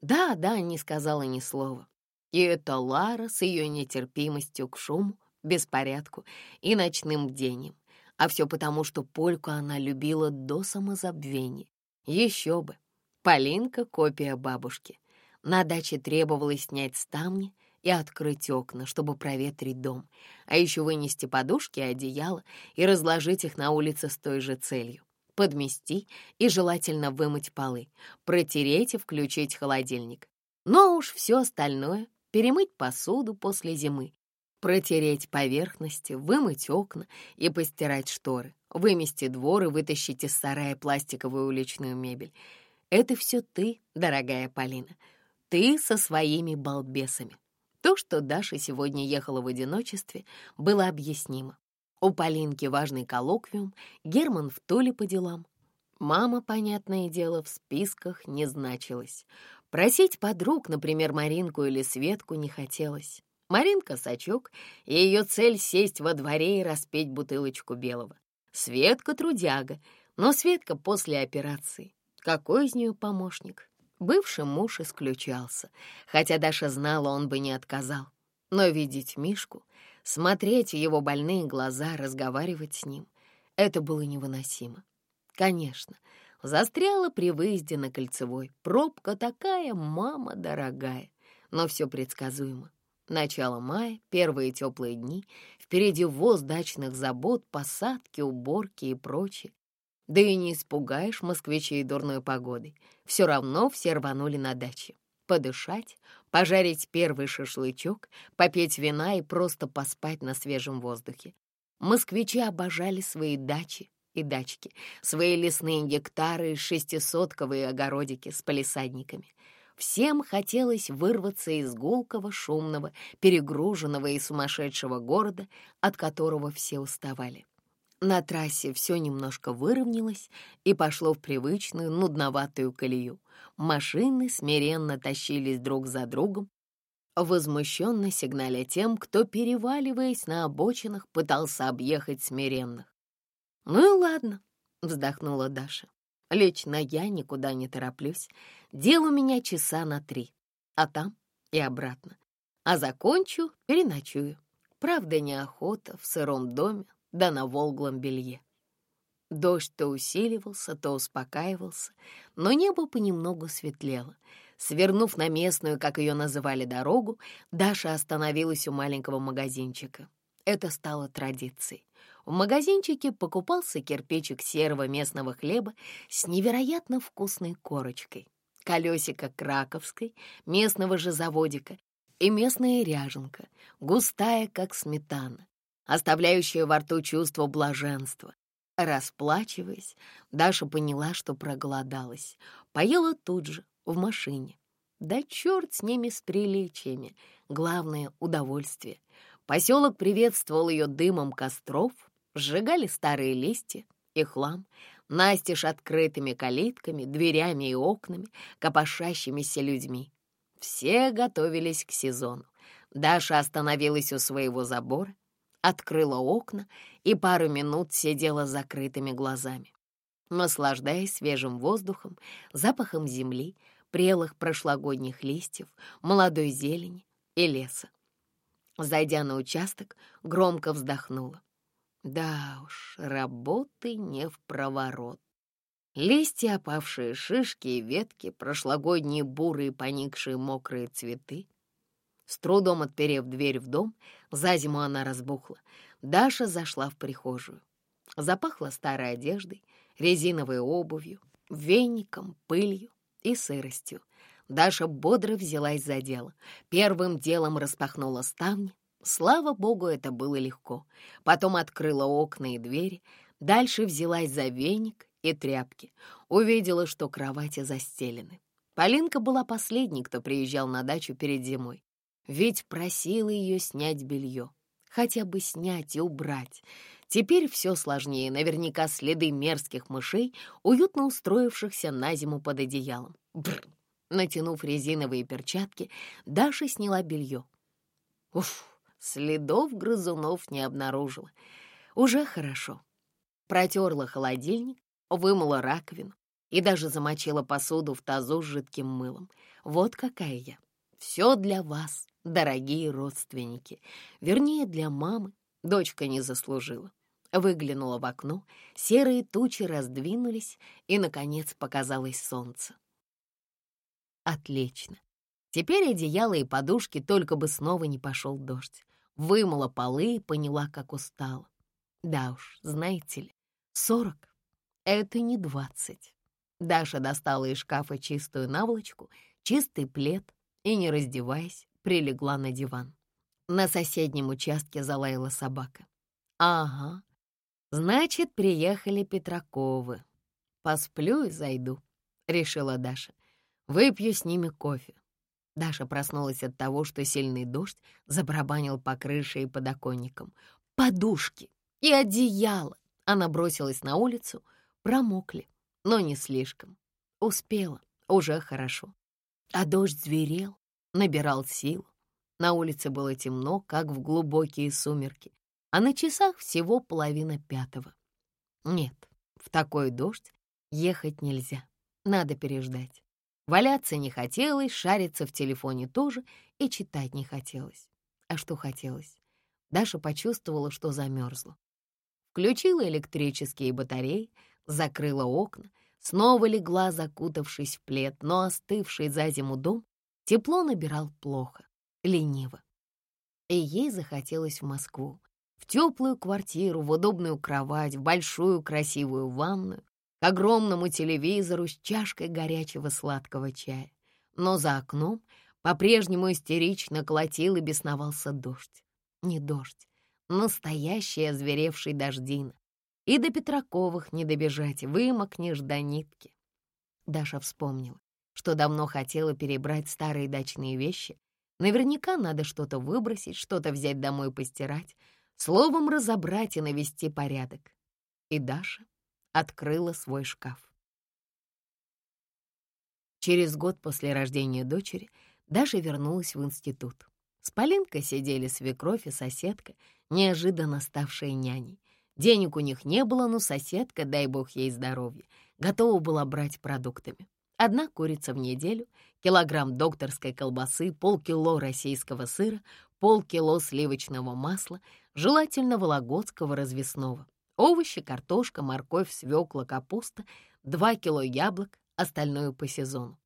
Speaker 1: Да, да, не сказала ни слова. И это Лара с ее нетерпимостью к шуму, беспорядку и ночным бдением. А все потому, что Польку она любила до самозабвения. Еще бы. Полинка — копия бабушки. На даче требовалось снять ставни — и открыть окна, чтобы проветрить дом, а еще вынести подушки и одеяло и разложить их на улице с той же целью. Подмести и желательно вымыть полы, протереть и включить холодильник. Но уж все остальное — перемыть посуду после зимы, протереть поверхности, вымыть окна и постирать шторы, вымести двор и вытащить из сарая пластиковую уличную мебель. Это все ты, дорогая Полина, ты со своими балбесами. То, что Даша сегодня ехала в одиночестве, было объяснимо. У Полинки важный коллоквиум, Герман в Толе по делам. Мама, понятное дело, в списках не значилась. Просить подруг, например, Маринку или Светку, не хотелось. Маринка — сачок, и ее цель — сесть во дворе и распеть бутылочку белого. Светка — трудяга, но Светка после операции. Какой из нее помощник? Бывший муж исключался, хотя Даша знала, он бы не отказал. Но видеть Мишку, смотреть его больные глаза, разговаривать с ним — это было невыносимо. Конечно, застряла при выезде на Кольцевой. Пробка такая, мама дорогая, но все предсказуемо. Начало мая, первые теплые дни, впереди ввоз дачных забот, посадки, уборки и прочее. Да и не испугаешь москвичей дурной погодой. Все равно все рванули на даче. Подышать, пожарить первый шашлычок, попить вина и просто поспать на свежем воздухе. Москвичи обожали свои дачи и дачки, свои лесные гектары и шестисотковые огородики с палисадниками. Всем хотелось вырваться из гулкого, шумного, перегруженного и сумасшедшего города, от которого все уставали. На трассе все немножко выровнялось и пошло в привычную, нудноватую колею. Машины смиренно тащились друг за другом, возмущенно сигналя тем, кто, переваливаясь на обочинах, пытался объехать смиренных. «Ну и ладно», — вздохнула Даша. «Лично я никуда не тороплюсь. Дел у меня часа на три, а там и обратно. А закончу, переночую. Правда, неохота в сыром доме да на волглом белье. Дождь то усиливался, то успокаивался, но небо понемногу светлело. Свернув на местную, как ее называли, дорогу, Даша остановилась у маленького магазинчика. Это стало традицией. В магазинчике покупался кирпичик серого местного хлеба с невероятно вкусной корочкой, колесико краковской, местного же заводика и местная ряженка, густая, как сметана, оставляющая во рту чувство блаженства. Расплачиваясь, Даша поняла, что проголодалась. Поела тут же, в машине. Да черт с ними, с приличиями. Главное — удовольствие. Поселок приветствовал ее дымом костров, сжигали старые листья и хлам, настежь открытыми калитками, дверями и окнами, копошащимися людьми. Все готовились к сезону. Даша остановилась у своего забора, открыла окна и пару минут сидела с закрытыми глазами, наслаждаясь свежим воздухом, запахом земли, прелых прошлогодних листьев, молодой зелени и леса. Зайдя на участок, громко вздохнула. Да уж, работы не в проворот. Листья, опавшие шишки и ветки, прошлогодние бурые поникшие мокрые цветы. С трудом отперев дверь в дом, за зиму она разбухла, Даша зашла в прихожую. Запахло старой одеждой, резиновой обувью, веником, пылью и сыростью. Даша бодро взялась за дело. Первым делом распахнула ставни, Слава богу, это было легко. Потом открыла окна и двери, дальше взялась за веник и тряпки. Увидела, что кровати застелены. Полинка была последней, кто приезжал на дачу перед зимой. Ведь просила ее снять белье. Хотя бы снять и убрать. Теперь все сложнее. Наверняка следы мерзких мышей, уютно устроившихся на зиму под одеялом. Бррр. Натянув резиновые перчатки, Даша сняла белье. Уф! Следов грызунов не обнаружила. Уже хорошо. Протерла холодильник, вымыла раковину и даже замочила посуду в тазу с жидким мылом. Вот какая я. Все для вас, дорогие родственники. Вернее, для мамы. Дочка не заслужила. Выглянула в окно, серые тучи раздвинулись, и, наконец, показалось солнце. Отлично. Теперь одеяло и подушки, только бы снова не пошел дождь вымыла полы и поняла, как устала. Да уж, знаете ли, сорок — это не двадцать. Даша достала из шкафа чистую наволочку, чистый плед и, не раздеваясь, прилегла на диван. На соседнем участке залаяла собака. «Ага, значит, приехали Петраковы. Посплю и зайду», — решила Даша. «Выпью с ними кофе. Даша проснулась от того, что сильный дождь забарабанил по крыше и подоконникам. Подушки и одеяло. Она бросилась на улицу, промокли, но не слишком. Успела, уже хорошо. А дождь зверел, набирал силу. На улице было темно, как в глубокие сумерки, а на часах всего половина пятого. Нет, в такой дождь ехать нельзя, надо переждать. Валяться не хотелось, шариться в телефоне тоже и читать не хотелось. А что хотелось? Даша почувствовала, что замерзла. Включила электрические батареи, закрыла окна, снова легла, закутавшись в плед, но остывший за зиму дом тепло набирал плохо, лениво. И ей захотелось в Москву, в теплую квартиру, в удобную кровать, в большую красивую ванную, к огромному телевизору с чашкой горячего сладкого чая. Но за окном по-прежнему истерично колотил и бесновался дождь. Не дождь, настоящий озверевший дождина. И до Петраковых не добежать, вымокнешь до нитки. Даша вспомнила, что давно хотела перебрать старые дачные вещи. Наверняка надо что-то выбросить, что-то взять домой постирать, словом разобрать и навести порядок. И Даша открыла свой шкаф. Через год после рождения дочери Даша вернулась в институт. С Полинкой сидели свекровь и соседка, неожиданно ставшая няней. Денег у них не было, но соседка, дай бог ей здоровья, готова была брать продуктами. Одна курица в неделю, килограмм докторской колбасы, полкило российского сыра, полкило сливочного масла, желательно вологодского развесного, Овощи, картошка, морковь, свекла, капуста, два кило яблок, остальное по сезону.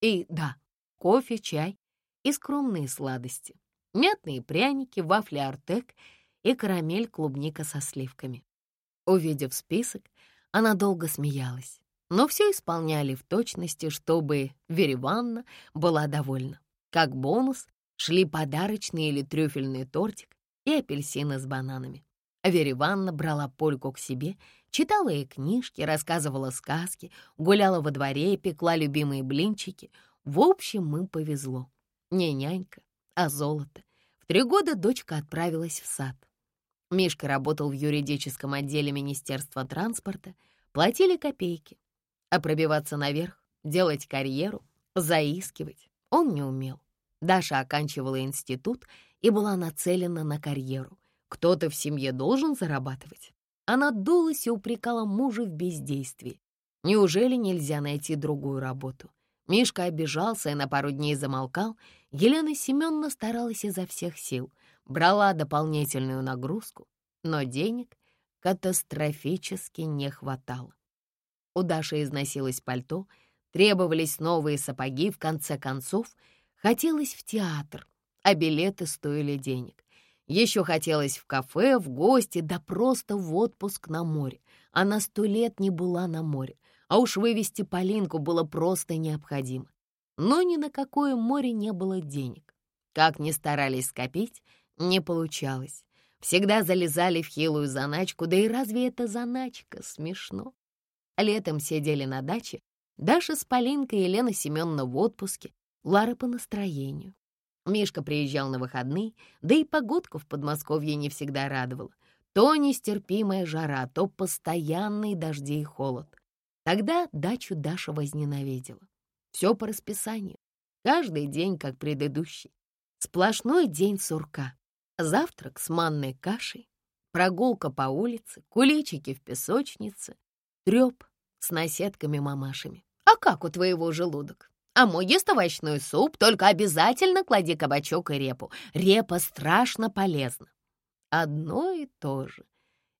Speaker 1: И да, кофе, чай и скромные сладости. Мятные пряники, вафли «Артек» и карамель клубника со сливками. Увидев список, она долго смеялась, но все исполняли в точности, чтобы Вереванна была довольна. Как бонус шли подарочный или трюфельный тортик и апельсины с бананами. Вера Ивановна брала Польку к себе, читала ей книжки, рассказывала сказки, гуляла во дворе, пекла любимые блинчики. В общем, мы повезло. Не нянька, а золото. В три года дочка отправилась в сад. Мишка работал в юридическом отделе Министерства транспорта, платили копейки. А пробиваться наверх, делать карьеру, заискивать он не умел. Даша оканчивала институт и была нацелена на карьеру. Кто-то в семье должен зарабатывать. Она дулась и упрекала мужа в бездействии. Неужели нельзя найти другую работу? Мишка обижался и на пару дней замолкал. Елена Семеновна старалась изо всех сил, брала дополнительную нагрузку, но денег катастрофически не хватало. У Даши износилось пальто, требовались новые сапоги, в конце концов — хотелось в театр, а билеты стоили денег. Еще хотелось в кафе, в гости, да просто в отпуск на море. Она сто лет не была на море, а уж вывести Полинку было просто необходимо. Но ни на какое море не было денег. Как ни старались скопить, не получалось. Всегда залезали в хилую заначку, да и разве это заначка? Смешно. Летом сидели на даче, Даша с Полинкой и Елена Семеновна в отпуске, Лара по настроению. Мишка приезжал на выходные, да и погодка в Подмосковье не всегда радовала. То нестерпимая жара, то постоянные дожди и холод. Тогда дачу Даша возненавидела. Все по расписанию. Каждый день, как предыдущий. Сплошной день сурка. Завтрак с манной кашей, прогулка по улице, куличики в песочнице, треп с наседками-мамашами. А как у твоего желудок? А мой ест овощной суп, только обязательно клади кабачок и репу. Репа страшно полезна. Одно и то же.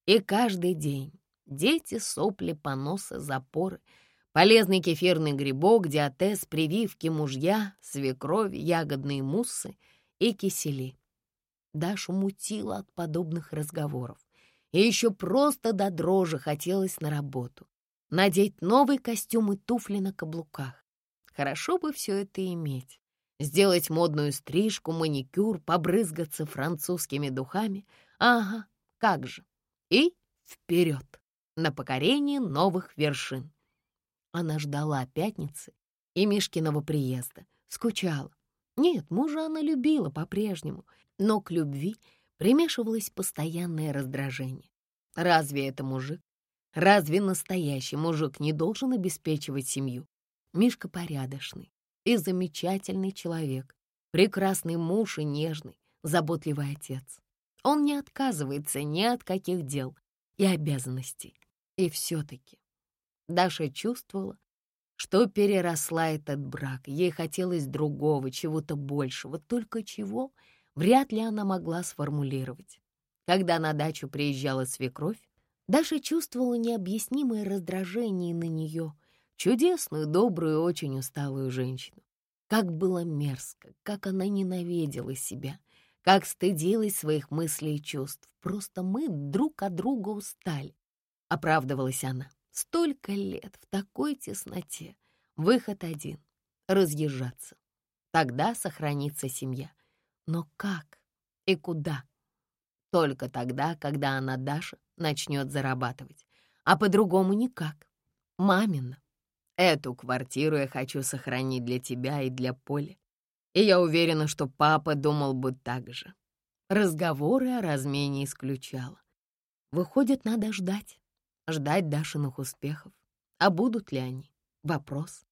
Speaker 1: И каждый день дети, сопли, поносы, запоры, полезный кефирный грибок, диатез, прививки, мужья, свекровь, ягодные муссы и кисели. Дашу мутила от подобных разговоров. И еще просто до дрожи хотелось на работу. Надеть новый костюм и туфли на каблуках. Хорошо бы все это иметь. Сделать модную стрижку, маникюр, побрызгаться французскими духами. Ага, как же. И вперед, на покорение новых вершин. Она ждала пятницы и Мишкиного приезда, скучала. Нет, мужа она любила по-прежнему, но к любви примешивалось постоянное раздражение. Разве это мужик? Разве настоящий мужик не должен обеспечивать семью? Мишка порядочный и замечательный человек, прекрасный муж и нежный, заботливый отец. Он не отказывается ни от каких дел и обязанностей. И все-таки Даша чувствовала, что переросла этот брак. Ей хотелось другого, чего-то большего, только чего вряд ли она могла сформулировать. Когда на дачу приезжала свекровь, Даша чувствовала необъяснимое раздражение на нее — чудесную, добрую, очень усталую женщину. Как было мерзко, как она ненавидела себя, как стыдилась своих мыслей и чувств. Просто мы друг от друга устали. Оправдывалась она. Столько лет в такой тесноте. Выход один — разъезжаться. Тогда сохранится семья. Но как и куда? Только тогда, когда она, Даша, начнет зарабатывать. А по-другому никак. Мамина Эту квартиру я хочу сохранить для тебя и для Поли. И я уверена, что папа думал бы так же. Разговоры о размене исключала. Выходит, надо ждать. Ждать Дашиных успехов. А будут ли они? Вопрос.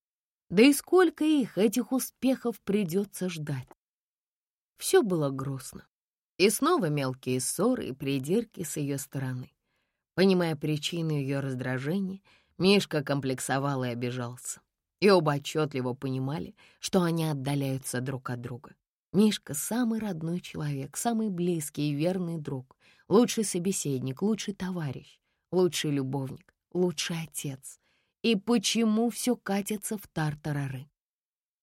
Speaker 1: Да и сколько их, этих успехов, придется ждать? Все было грустно. И снова мелкие ссоры и придирки с ее стороны. Понимая причину ее раздражения, Мишка комплексовал и обижался. И оба отчетливо понимали, что они отдаляются друг от друга. Мишка — самый родной человек, самый близкий и верный друг, лучший собеседник, лучший товарищ, лучший любовник, лучший отец. И почему все катится в тартарары?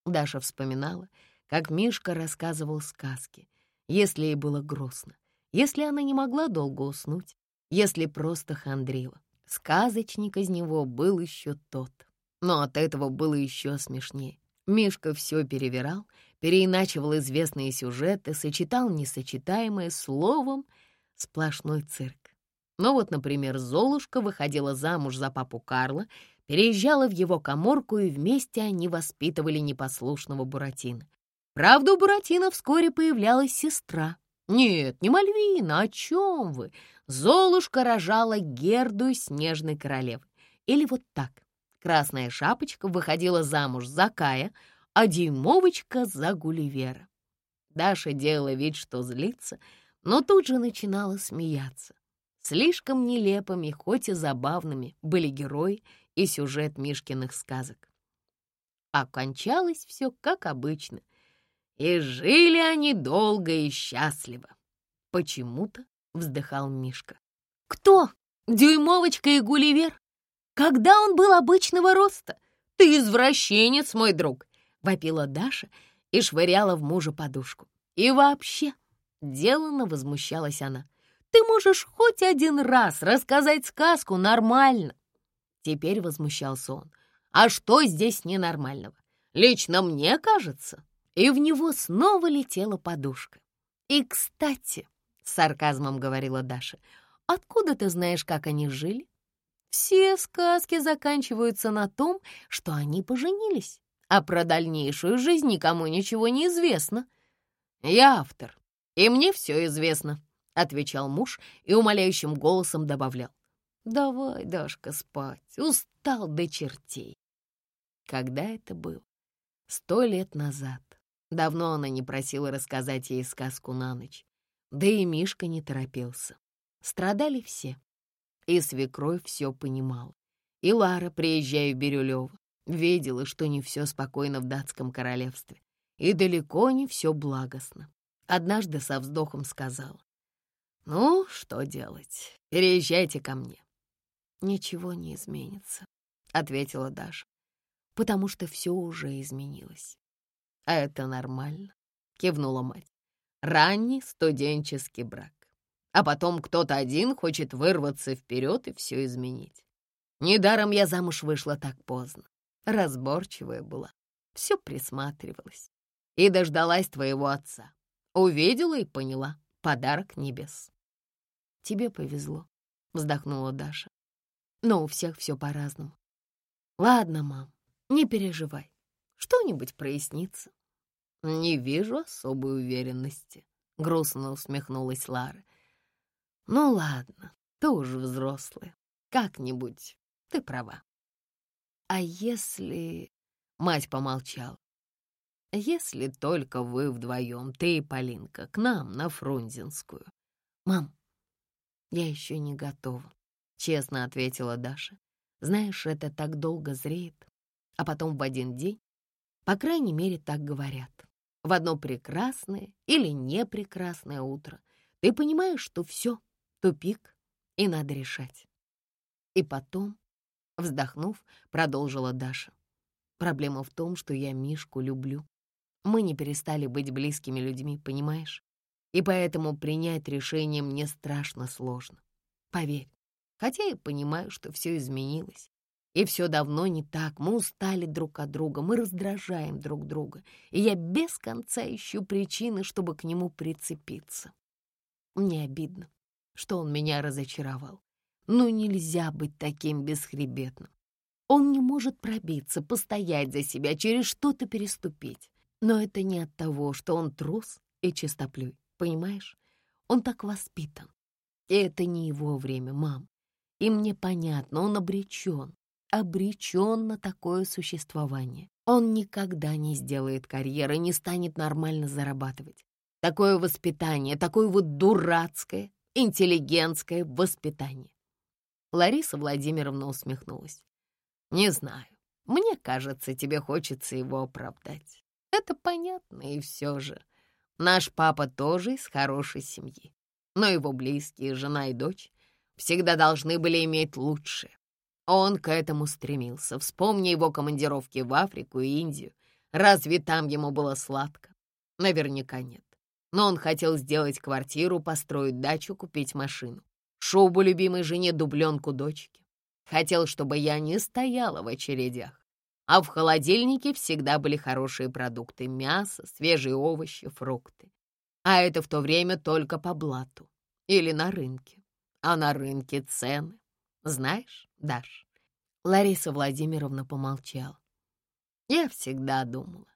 Speaker 1: Даша вспоминала, как Мишка рассказывал сказки, если ей было грустно, если она не могла долго уснуть, если просто хандрила. Сказочник из него был еще тот, но от этого было еще смешнее. Мишка все перевирал, переиначивал известные сюжеты, сочетал несочетаемое словом сплошной цирк. Ну вот, например, Золушка выходила замуж за папу Карла, переезжала в его коморку, и вместе они воспитывали непослушного Буратино. Правда, у Буратино вскоре появлялась сестра. Нет, не Мальвина, о чем вы? Золушка рожала Герду снежной королевы. Или вот так. Красная шапочка выходила замуж за Кая, а дюймовочка за Гулливера. Даша делала вид, что злится, но тут же начинала смеяться. Слишком нелепыми, хоть и забавными, были герои и сюжет Мишкиных сказок. Окончалось все как обычно. И жили они долго и счастливо. Почему-то вздыхал Мишка. Кто? Дюймовочка и Гулливер? Когда он был обычного роста? Ты извращенец, мой друг, вопила Даша и швыряла в мужа подушку. И вообще, деланно возмущалась она. Ты можешь хоть один раз рассказать сказку нормально. Теперь возмущался он. А что здесь ненормального? Лично мне кажется. И в него снова летела подушка. И, кстати, с сарказмом говорила Даша, откуда ты знаешь, как они жили? Все сказки заканчиваются на том, что они поженились, а про дальнейшую жизнь никому ничего не известно. Я автор, и мне все известно, — отвечал муж и умоляющим голосом добавлял. «Давай, Дашка, спать, устал до чертей». Когда это было? Сто лет назад. Давно она не просила рассказать ей сказку на ночь. Да и Мишка не торопился. Страдали все. И свекровь все понимала. И Лара, приезжая в Бирюлево, видела, что не все спокойно в датском королевстве. И далеко не все благостно. Однажды со вздохом сказала. «Ну, что делать? Переезжайте ко мне». «Ничего не изменится», — ответила Даша, «потому что все уже изменилось». «А это нормально», — кивнула мать. «Ранний студенческий брак. А потом кто-то один хочет вырваться вперед и все изменить. Недаром я замуж вышла так поздно. Разборчивая была, все присматривалась. И дождалась твоего отца. Увидела и поняла. Подарок небес. «Тебе повезло», — вздохнула Даша. «Но у всех все по-разному. Ладно, мам, не переживай. Что-нибудь прояснится». «Не вижу особой уверенности», — грустно усмехнулась Лара. «Ну ладно, ты уже взрослая. Как-нибудь ты права». «А если...» — мать помолчала. «Если только вы вдвоем, ты и Полинка, к нам на Фрунзенскую. Мам, «Я еще не готова», — честно ответила Даша. «Знаешь, это так долго зреет, а потом в один день, по крайней мере, так говорят, в одно прекрасное или непрекрасное утро ты понимаешь, что все, тупик, и надо решать». И потом, вздохнув, продолжила Даша. «Проблема в том, что я Мишку люблю. Мы не перестали быть близкими людьми, понимаешь? и поэтому принять решение мне страшно сложно. Поверь, хотя я понимаю, что все изменилось. И все давно не так, мы устали друг от друга, мы раздражаем друг друга, и я без конца ищу причины, чтобы к нему прицепиться. Мне обидно, что он меня разочаровал. Но нельзя быть таким бесхребетным. Он не может пробиться, постоять за себя, через что-то переступить. Но это не от того, что он трус и чистоплюй. Понимаешь? Он так воспитан. И это не его время, мам. И мне понятно, он обречен, обречен на такое существование. Он никогда не сделает карьеры, не станет нормально зарабатывать. Такое воспитание, такое вот дурацкое, интеллигентское воспитание. Лариса Владимировна усмехнулась. «Не знаю. Мне кажется, тебе хочется его оправдать. Это понятно, и все же. Наш папа тоже из хорошей семьи, но его близкие, жена и дочь, всегда должны были иметь лучшее. Он к этому стремился. Вспомни его командировки в Африку и Индию. Разве там ему было сладко? Наверняка нет. Но он хотел сделать квартиру, построить дачу, купить машину, шубу любимой жене, дубленку дочке. Хотел, чтобы я не стояла в очередях, а в холодильнике всегда были хорошие продукты — мясо, свежие овощи, фрукты. А это в то время только по блату или на рынке. А на рынке цены. Знаешь, Даш? Лариса Владимировна помолчала. Я всегда думала,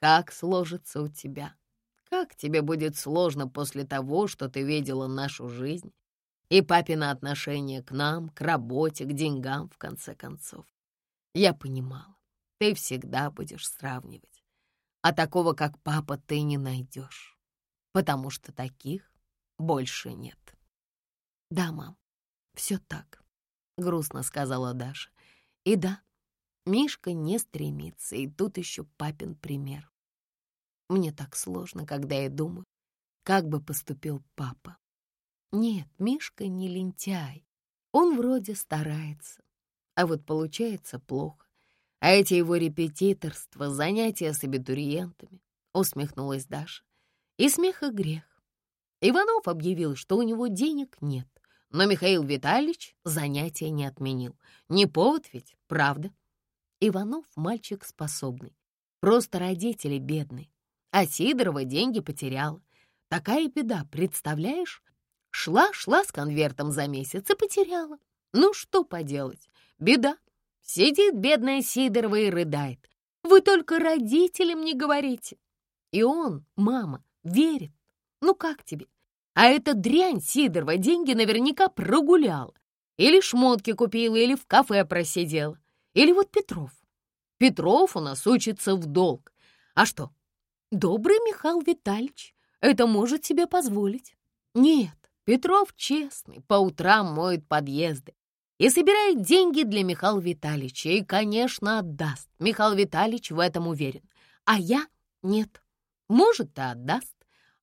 Speaker 1: как сложится у тебя. Как тебе будет сложно после того, что ты видела нашу жизнь и папина отношение к нам, к работе, к деньгам, в конце концов. Я понимала, ты всегда будешь сравнивать. А такого, как папа, ты не найдешь, потому что таких больше нет. Да, мам, все так, — грустно сказала Даша. И да, Мишка не стремится, и тут еще папин пример. Мне так сложно, когда я думаю, как бы поступил папа. Нет, Мишка не лентяй. Он вроде старается, а вот получается плохо. А эти его репетиторства, занятия с абитуриентами, усмехнулась Даша. И смех и грех. Иванов объявил, что у него денег нет, но Михаил Витальевич занятия не отменил. Не повод ведь, правда? Иванов мальчик способный, просто родители бедные. А Сидорова деньги потеряла. Такая беда, представляешь? Шла-шла с конвертом за месяц и потеряла. Ну что поделать, беда. Сидит бедная Сидорова и рыдает. Вы только родителям не говорите. И он, мама, верит. Ну как тебе? А эта дрянь Сидорова деньги наверняка прогуляла. Или шмотки купила, или в кафе просидела. Или вот Петров. Петров у нас учится в долг. А что, добрый Михаил Витальевич это может себе позволить? Нет, Петров честный, по утрам моет подъезды и собирает деньги для Михаила Витальевича и, конечно, отдаст. Михаил Витальевич в этом уверен. А я — нет. Может, и отдаст,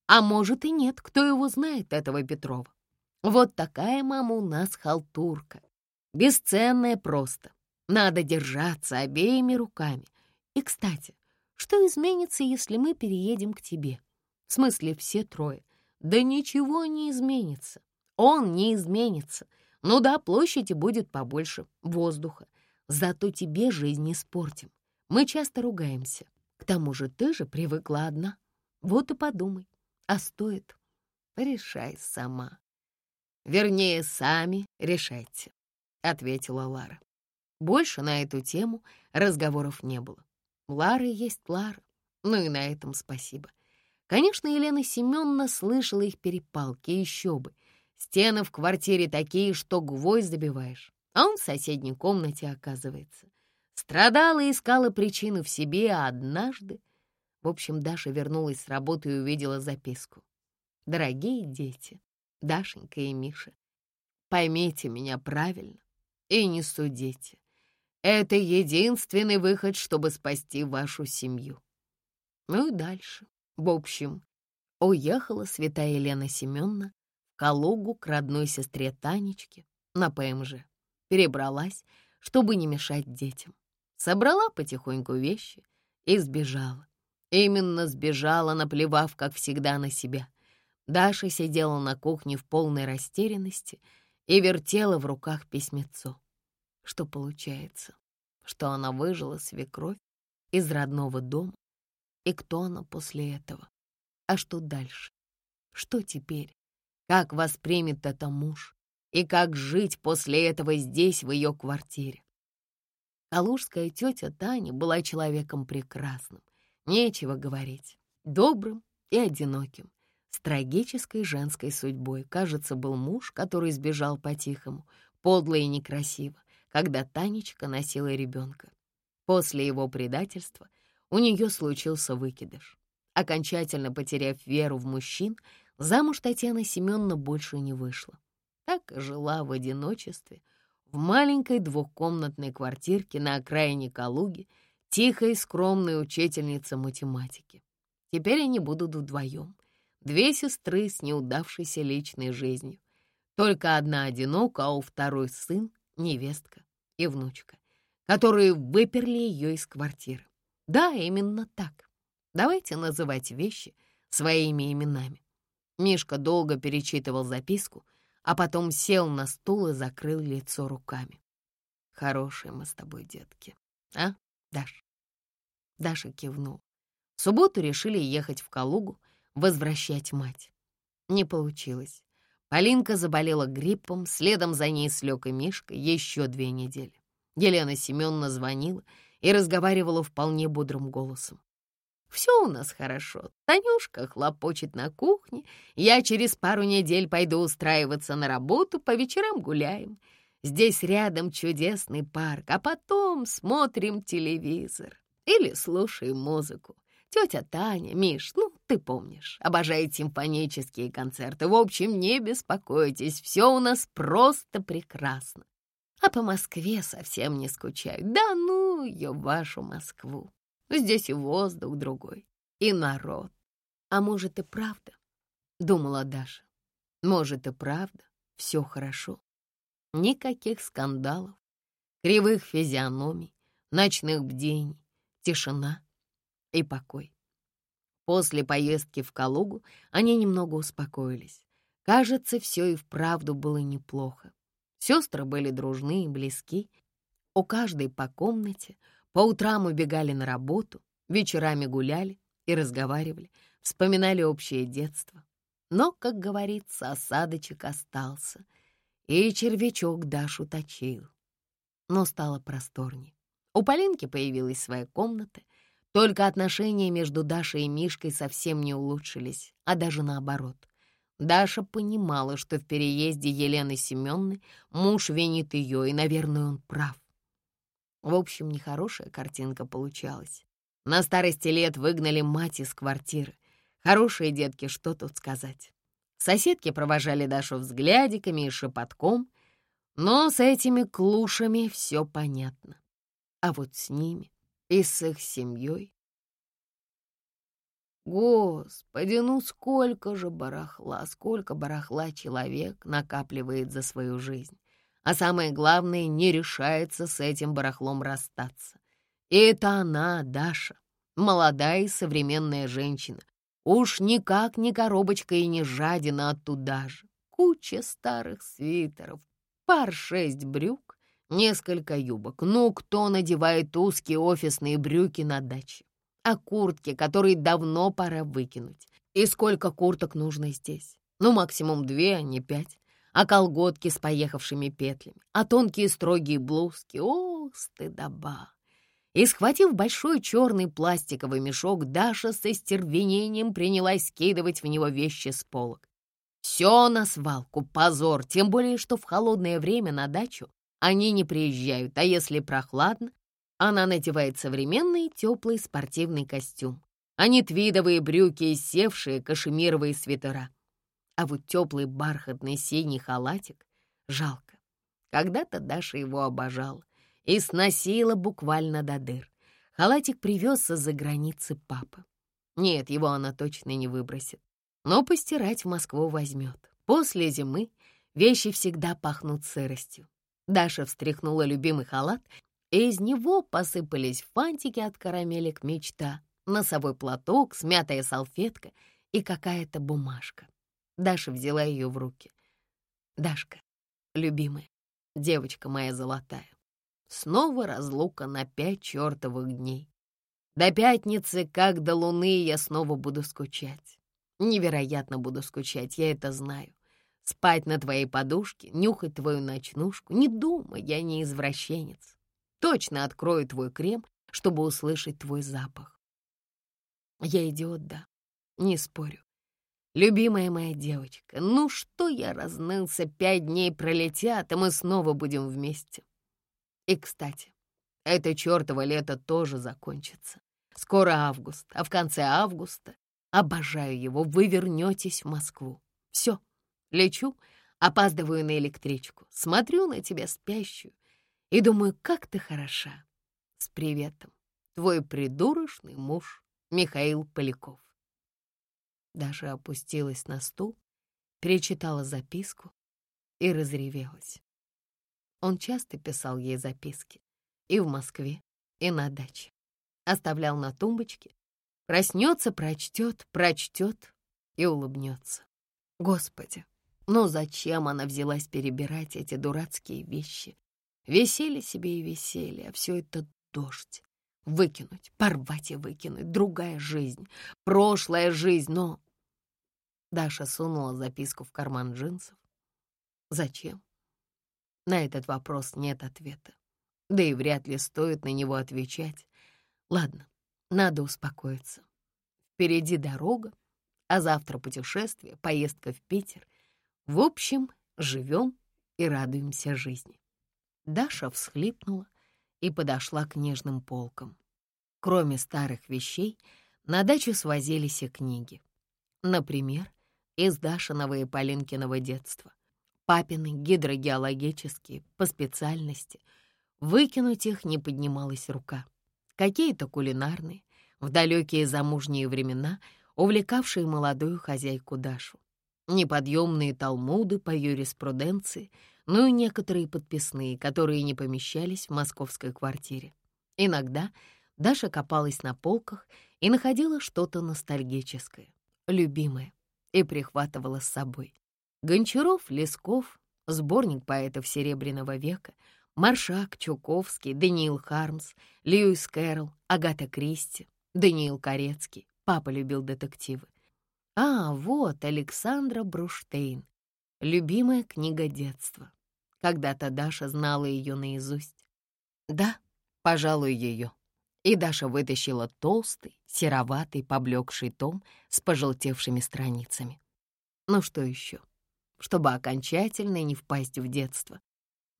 Speaker 1: а может и нет. Кто его знает, этого Петрова? Вот такая мама у нас халтурка. Бесценная просто. Надо держаться обеими руками. И, кстати, что изменится, если мы переедем к тебе? В смысле, все трое. Да ничего не изменится. Он не изменится. Ну да, площади будет побольше, воздуха. Зато тебе жизнь испортим. Мы часто ругаемся. К тому же ты же привыкла одна. Вот и подумай. А стоит? Решай сама. Вернее, сами решайте, — ответила Лара. Больше на эту тему разговоров не было. Лара есть Лара. Ну и на этом спасибо. Конечно, Елена Семеновна слышала их перепалки, еще бы. Стены в квартире такие, что гвоздь забиваешь, а он в соседней комнате оказывается. Страдала и искала причину в себе, а однажды... В общем, Даша вернулась с работы и увидела записку. «Дорогие дети, Дашенька и Миша, поймите меня правильно и не судите. Это единственный выход, чтобы спасти вашу семью». Ну и дальше. В общем, уехала святая Елена Семеновна в Калугу к родной сестре Танечке на ПМЖ. Перебралась, чтобы не мешать детям. Собрала потихоньку вещи и сбежала. Именно сбежала, наплевав, как всегда, на себя. Даша сидела на кухне в полной растерянности и вертела в руках письмецо. Что получается? Что она выжила свекровь из родного дома, и кто она после этого? А что дальше? Что теперь? Как воспримет это муж? И как жить после этого здесь, в ее квартире? Калужская тетя Таня была человеком прекрасным. Нечего говорить. Добрым и одиноким. С трагической женской судьбой. Кажется, был муж, который сбежал по-тихому, подло и некрасиво, когда Танечка носила ребенка. После его предательства у нее случился выкидыш. Окончательно потеряв веру в мужчин, замуж Татьяна Семеновна больше не вышла. Так жила в одиночестве, в маленькой двухкомнатной квартирке на окраине Калуги, тихая и скромная учительница математики. Теперь они будут вдвоем. Две сестры с неудавшейся личной жизнью. Только одна одинока, а у второй сын, невестка и внучка, которые выперли ее из квартиры. Да, именно так. Давайте называть вещи своими именами. Мишка долго перечитывал записку, а потом сел на стул и закрыл лицо руками. Хорошие мы с тобой, детки. А, Даш? Даша кивнул. В субботу решили ехать в Калугу, возвращать мать. Не получилось. Полинка заболела гриппом, следом за ней слег и Мишка еще две недели. Елена Семеновна звонила и разговаривала вполне бодрым голосом. «Все у нас хорошо. Танюшка хлопочет на кухне. Я через пару недель пойду устраиваться на работу, по вечерам гуляем. Здесь рядом чудесный парк, а потом смотрим телевизор или слушаем музыку. Тетя Таня, Миш, ну, ты помнишь, обожает симфонические концерты. В общем, не беспокойтесь, все у нас просто прекрасно. А по Москве совсем не скучаю. Да ну ее, вашу Москву. Здесь и воздух другой, и народ. А может и правда, думала Даша. Может и правда, все хорошо. Никаких скандалов, кривых физиономий, ночных бдений, тишина и покой. После поездки в Калугу они немного успокоились. Кажется, все и вправду было неплохо. Сестры были дружны и близки. У каждой по комнате, по утрам убегали на работу, вечерами гуляли и разговаривали, вспоминали общее детство. Но, как говорится, осадочек остался — и червячок Дашу точил. Но стало просторнее. У Полинки появилась своя комната, только отношения между Дашей и Мишкой совсем не улучшились, а даже наоборот. Даша понимала, что в переезде Елены Семенны муж винит ее, и, наверное, он прав. В общем, нехорошая картинка получалась. На старости лет выгнали мать из квартиры. Хорошие детки, что тут сказать. Соседки провожали Дашу взглядиками и шепотком, но с этими клушами все понятно. А вот с ними и с их семьей... Господи, ну сколько же барахла, сколько барахла человек накапливает за свою жизнь. А самое главное, не решается с этим барахлом расстаться. И это она, Даша, молодая и современная женщина, Уж никак не коробочка и не жадина, а туда же. Куча старых свитеров, пар шесть брюк, несколько юбок. Ну, кто надевает узкие офисные брюки на даче? А куртки, которые давно пора выкинуть. И сколько курток нужно здесь? Ну, максимум две, а не пять. А колготки с поехавшими петлями, а тонкие строгие блузки. О, стыдоба! И, схватив большой черный пластиковый мешок, Даша со стервенением принялась скидывать в него вещи с полок. Все на свалку, позор, тем более, что в холодное время на дачу они не приезжают, а если прохладно, она надевает современный теплый спортивный костюм, а не твидовые брюки и севшие кашемировые свитера. А вот теплый бархатный синий халатик жалко. Когда-то Даша его обожала и сносила буквально до дыр. Халатик привез из-за границы папа. Нет, его она точно не выбросит, но постирать в Москву возьмет. После зимы вещи всегда пахнут сыростью. Даша встряхнула любимый халат, и из него посыпались фантики от карамелек мечта, носовой платок, смятая салфетка и какая-то бумажка. Даша взяла ее в руки. «Дашка, любимая, девочка моя золотая, Снова разлука на пять чертовых дней. До пятницы, как до луны, я снова буду скучать. Невероятно буду скучать, я это знаю. Спать на твоей подушке, нюхать твою ночнушку. Не думай, я не извращенец. Точно открою твой крем, чтобы услышать твой запах. Я идиот, да, не спорю. Любимая моя девочка, ну что я разнылся, пять дней пролетят, и мы снова будем вместе. И, кстати, это чертово лето тоже закончится. Скоро август, а в конце августа, обожаю его, вы вернетесь в Москву. Все, лечу, опаздываю на электричку, смотрю на тебя спящую и думаю, как ты хороша. С приветом, твой придурочный муж Михаил Поляков. Даже опустилась на стул, перечитала записку и разревелась. Он часто писал ей записки. И в Москве, и на даче. Оставлял на тумбочке, Проснется, прочтет, прочтет и улыбнется. Господи, ну зачем она взялась перебирать эти дурацкие вещи? Висели себе и висели, а все это дождь. Выкинуть, порвать и выкинуть. Другая жизнь, прошлая жизнь, но... Даша сунула записку в карман джинсов. Зачем? На этот вопрос нет ответа. Да и вряд ли стоит на него отвечать. Ладно, надо успокоиться. Впереди дорога, а завтра путешествие, поездка в Питер. В общем, живем и радуемся жизни. Даша всхлипнула и подошла к нежным полкам. Кроме старых вещей, на дачу свозились и книги. Например, из Дашиного и Полинкиного детства. Папины гидрогеологические, по специальности. Выкинуть их не поднималась рука. Какие-то кулинарные, в далекие замужние времена, увлекавшие молодую хозяйку Дашу. Неподъемные талмуды по юриспруденции, ну и некоторые подписные, которые не помещались в московской квартире. Иногда Даша копалась на полках и находила что-то ностальгическое, любимое, и прихватывала с собой. Гончаров, Лесков, сборник поэтов Серебряного века, Маршак, Чуковский, Даниил Хармс, Льюис Кэрролл, Агата Кристи, Даниил Корецкий. Папа любил детективы. А, вот Александра Бруштейн. Любимая книга детства. Когда-то Даша знала ее наизусть. Да, пожалуй, ее. И Даша вытащила толстый, сероватый, поблекший том с пожелтевшими страницами. Ну что еще? Чтобы окончательно не впасть в детство.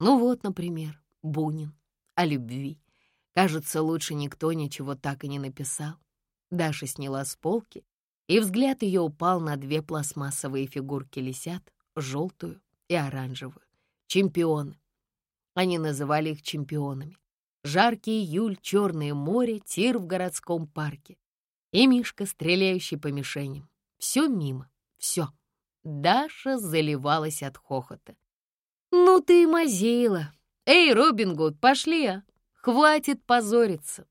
Speaker 1: Ну вот, например, Бунин о любви. Кажется, лучше никто ничего так и не написал. Даша сняла с полки, и взгляд ее упал на две пластмассовые фигурки лисят, желтую и оранжевую. Чемпионы. Они называли их чемпионами. Жаркий июль, черное море, тир в городском парке. И Мишка, стреляющий по мишеням. Все мимо, все. Даша заливалась от хохота. «Ну ты мазила! Эй, Робин Гуд, пошли, а! Хватит позориться!»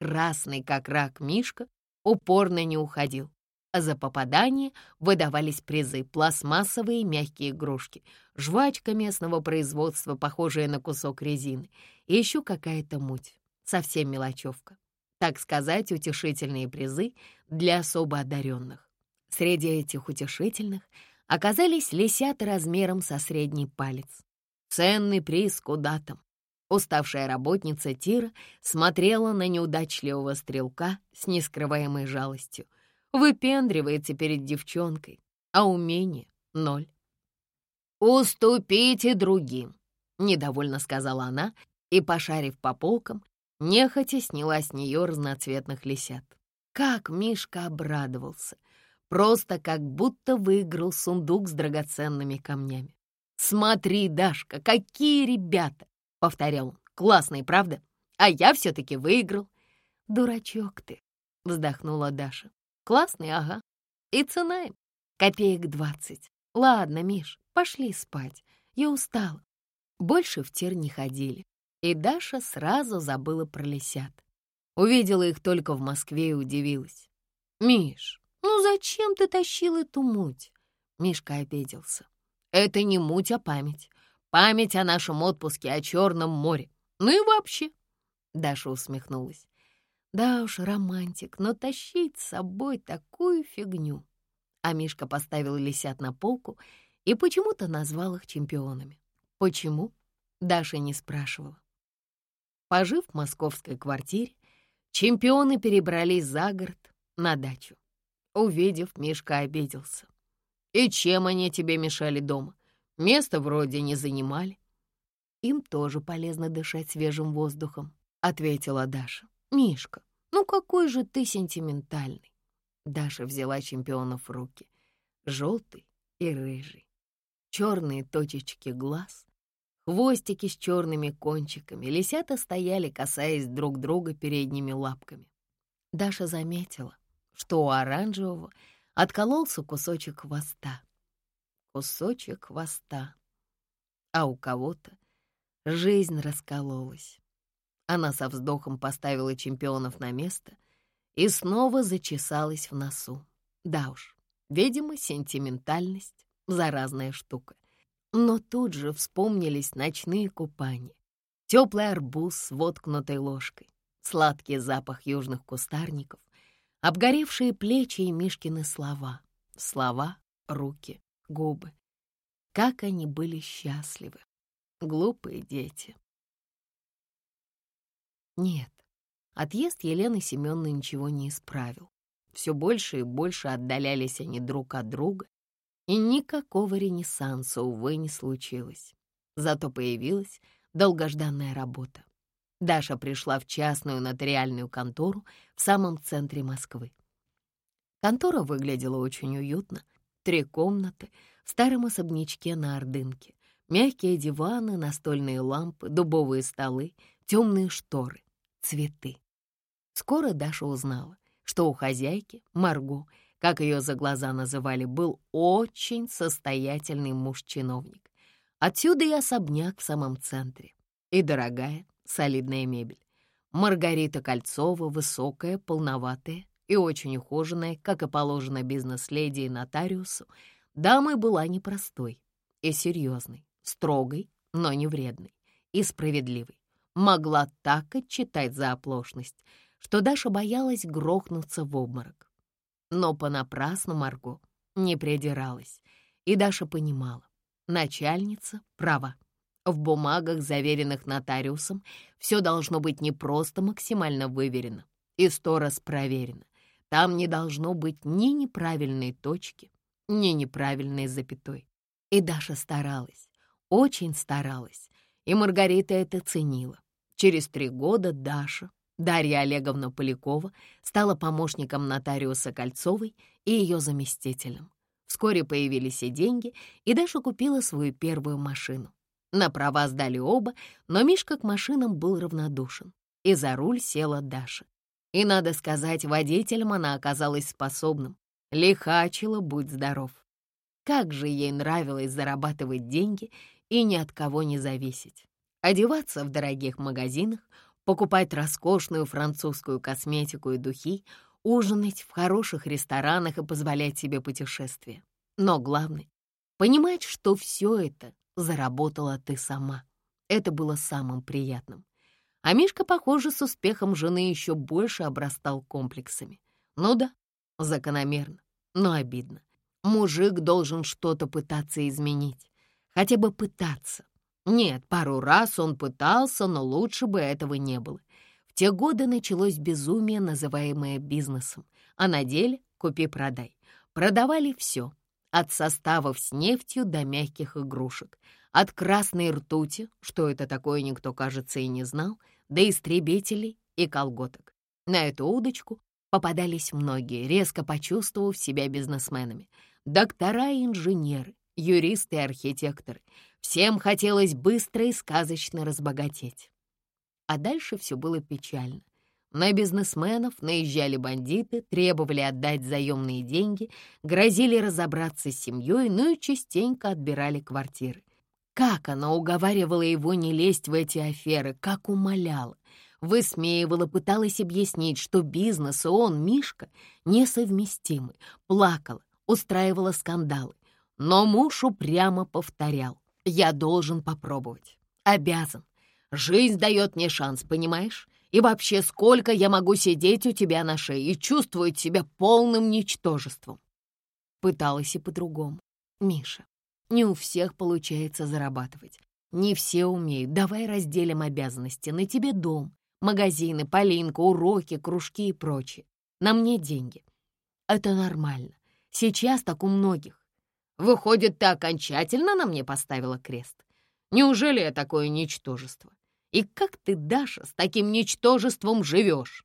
Speaker 1: Красный, как рак, Мишка упорно не уходил а за попадание выдавались призы — пластмассовые мягкие игрушки, жвачка местного производства, похожая на кусок резины, и еще какая-то муть, совсем мелочевка. Так сказать, утешительные призы для особо одаренных. Среди этих утешительных оказались лисята размером со средний палец. Ценный приз куда там. Уставшая работница Тира смотрела на неудачливого стрелка с нескрываемой жалостью — выпендривается перед девчонкой, а умение — ноль. «Уступите другим», — недовольно сказала она и, пошарив по полкам, нехотя сняла с нее разноцветных лисят. Как Мишка обрадовался, просто как будто выиграл сундук с драгоценными камнями. «Смотри, Дашка, какие ребята!» — повторял он. «Классные, правда? А я все-таки выиграл». «Дурачок ты!» — вздохнула Даша. Классный, ага. И цена им копеек двадцать. Ладно, Миш, пошли спать. Я устала. Больше в тир не ходили. И Даша сразу забыла про лисят. Увидела их только в Москве и удивилась. «Миш, ну зачем ты тащил эту муть?» Мишка обиделся. «Это не муть, а память. Память о нашем отпуске, о Черном море. Ну и вообще». Даша усмехнулась. Да уж, романтик, но тащить с собой такую фигню. А Мишка поставил лисят на полку и почему-то назвал их чемпионами. Почему? Даша не спрашивала. Пожив в московской квартире, чемпионы перебрались за город на дачу. Увидев, Мишка обиделся. «И чем они тебе мешали дома? Место вроде не занимали». «Им тоже полезно дышать свежим воздухом», — ответила Даша. «Мишка, ну какой же ты сентиментальный!» Даша взяла чемпионов в руки. Желтый и рыжий. Черные точечки глаз, хвостики с черными кончиками. Лисята стояли, касаясь друг друга передними лапками. Даша заметила, что у оранжевого откололся кусочек хвоста. Кусочек хвоста. А у кого-то жизнь раскололась. Она со вздохом поставила чемпионов на место и снова зачесалась в носу. Да уж, видимо, сентиментальность — заразная штука. Но тут же вспомнились ночные купания, теплый арбуз с воткнутой ложкой, сладкий запах южных кустарников, обгоревшие плечи и Мишкины слова. Слова, руки, губы. Как они были счастливы. Глупые дети. Нет, отъезд Елены Семеновны ничего не исправил. Все больше и больше отдалялись они друг от друга, и никакого ренессанса, увы, не случилось. Зато появилась долгожданная работа. Даша пришла в частную нотариальную контору в самом центре Москвы. Контора выглядела очень уютно. Три комнаты в старом особнячке на Ордынке. Мягкие диваны, настольные лампы, дубовые столы, темные шторы, цветы. Скоро Даша узнала, что у хозяйки, Марго, как ее за глаза называли, был очень состоятельный муж-чиновник. Отсюда и особняк в самом центре, и дорогая, солидная мебель. Маргарита Кольцова, высокая, полноватая и очень ухоженная, как и положено бизнес-леди и нотариусу, дамой была непростой и серьезной, строгой, но не вредной и справедливой. Могла так отчитать за оплошность, что Даша боялась грохнуться в обморок. Но понапрасну Марго не придиралась, и Даша понимала, начальница права. В бумагах, заверенных нотариусом, все должно быть не просто максимально выверено и сто раз проверено. Там не должно быть ни неправильной точки, ни неправильной запятой. И Даша старалась, очень старалась, и Маргарита это ценила. Через три года Даша, Дарья Олеговна Полякова, стала помощником нотариуса Кольцовой и ее заместителем. Вскоре появились и деньги, и Даша купила свою первую машину. На права сдали оба, но Мишка к машинам был равнодушен, и за руль села Даша. И, надо сказать, водителем она оказалась способным. Лихачила, будь здоров. Как же ей нравилось зарабатывать деньги и ни от кого не зависеть. Одеваться в дорогих магазинах, покупать роскошную французскую косметику и духи, ужинать в хороших ресторанах и позволять себе путешествия. Но главное — понимать, что все это заработала ты сама. Это было самым приятным. А Мишка, похоже, с успехом жены еще больше обрастал комплексами. Ну да, закономерно, но обидно. Мужик должен что-то пытаться изменить. Хотя бы пытаться. Нет, пару раз он пытался, но лучше бы этого не было. В те годы началось безумие, называемое бизнесом, а на деле купи-продай. Продавали все, от составов с нефтью до мягких игрушек, от красной ртути, что это такое никто, кажется, и не знал, до истребителей и колготок. На эту удочку попадались многие, резко почувствовав себя бизнесменами. Доктора и инженеры, юристы и архитекторы. Всем хотелось быстро и сказочно разбогатеть. А дальше все было печально. На бизнесменов наезжали бандиты, требовали отдать заемные деньги, грозили разобраться с семьей, ну и частенько отбирали квартиры. Как она уговаривала его не лезть в эти аферы, как умоляла. Высмеивала, пыталась объяснить, что бизнес и он, Мишка, несовместимы. Плакала, устраивала скандалы. Но муж упрямо повторял. «Я должен попробовать. Обязан. Жизнь дает мне шанс, понимаешь? И вообще, сколько я могу сидеть у тебя на шее и чувствовать себя полным ничтожеством?» Пыталась и по-другому. «Миша, не у всех получается зарабатывать. Не все умеют. Давай разделим обязанности. На тебе дом, магазины, Полинка, уроки, кружки и прочее. На мне деньги. Это нормально. Сейчас так у многих. Выходит, ты окончательно на мне поставила крест? Неужели я такое ничтожество? И как ты, Даша, с таким ничтожеством живешь?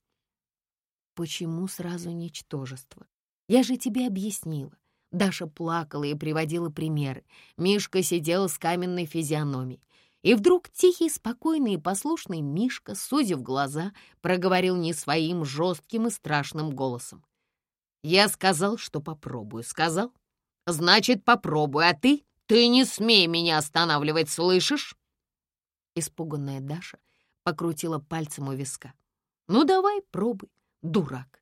Speaker 1: Почему сразу ничтожество? Я же тебе объяснила. Даша плакала и приводила примеры. Мишка сидел с каменной физиономией. И вдруг тихий, спокойный и послушный Мишка, сузив глаза, проговорил не своим жестким и страшным голосом. «Я сказал, что попробую. Сказал? Значит, попробуй, а ты? Ты не смей меня останавливать, слышишь?» Испуганная Даша покрутила пальцем у виска. «Ну давай, пробуй, дурак.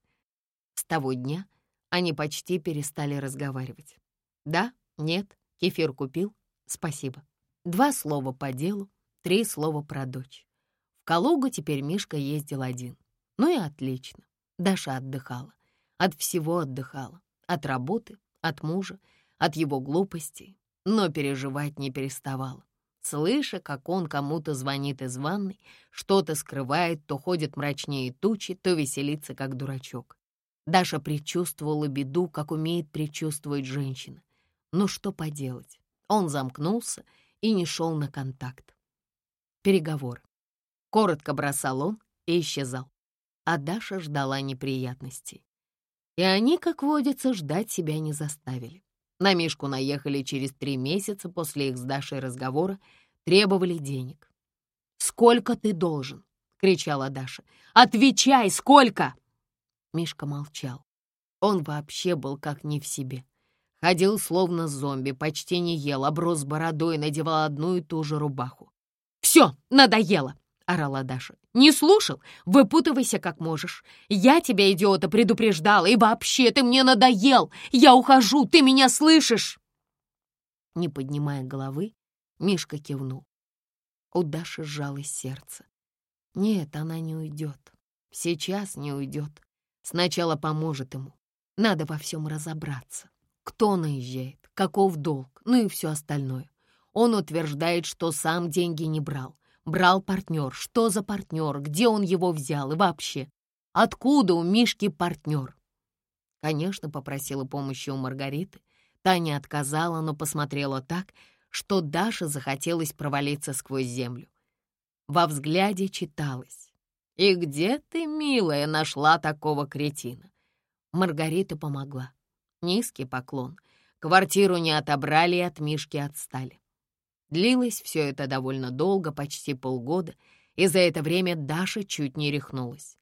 Speaker 1: С того дня они почти перестали разговаривать. Да, нет, кефир купил, спасибо. Два слова по делу, три слова про дочь. В Калугу теперь Мишка ездил один. Ну и отлично. Даша отдыхала. От всего отдыхала. От работы, от мужа, от его глупостей. Но переживать не переставала. Слыша, как он кому-то звонит из ванной, что-то скрывает, то ходит мрачнее тучи, то веселится, как дурачок. Даша предчувствовала беду, как умеет предчувствовать женщина. Но что поделать? Он замкнулся и не шел на контакт. Переговоры. Коротко бросал он и исчезал. А Даша ждала неприятностей. И они, как водится, ждать себя не заставили. На Мишку наехали через три месяца после их с Дашей разговора, требовали денег. «Сколько ты должен?» — кричала Даша. «Отвечай, сколько!» Мишка молчал. Он вообще был как не в себе. Ходил словно зомби, почти не ел, оброс бородой, надевал одну и ту же рубаху. «Все, надоело!» — орала Даша. «Не слушал? Выпутывайся как можешь. Я тебя, идиота, предупреждала, и вообще ты мне надоел! Я ухожу, ты меня слышишь?» Не поднимая головы, Мишка кивнул. У Даши сжалось сердце. Нет, она не уйдет. Сейчас не уйдет. Сначала поможет ему. Надо во всем разобраться. Кто наезжает, каков долг, ну и все остальное. Он утверждает, что сам деньги не брал. Брал партнер. Что за партнер? Где он его взял? И вообще, откуда у Мишки партнер? Конечно, попросила помощи у Маргариты. Таня отказала, но посмотрела так, что Даша захотелось провалиться сквозь землю. Во взгляде читалось. «И где ты, милая, нашла такого кретина?» Маргарита помогла. Низкий поклон. Квартиру не отобрали и от Мишки отстали. Длилось все это довольно долго, почти полгода, и за это время Даша чуть не рехнулась.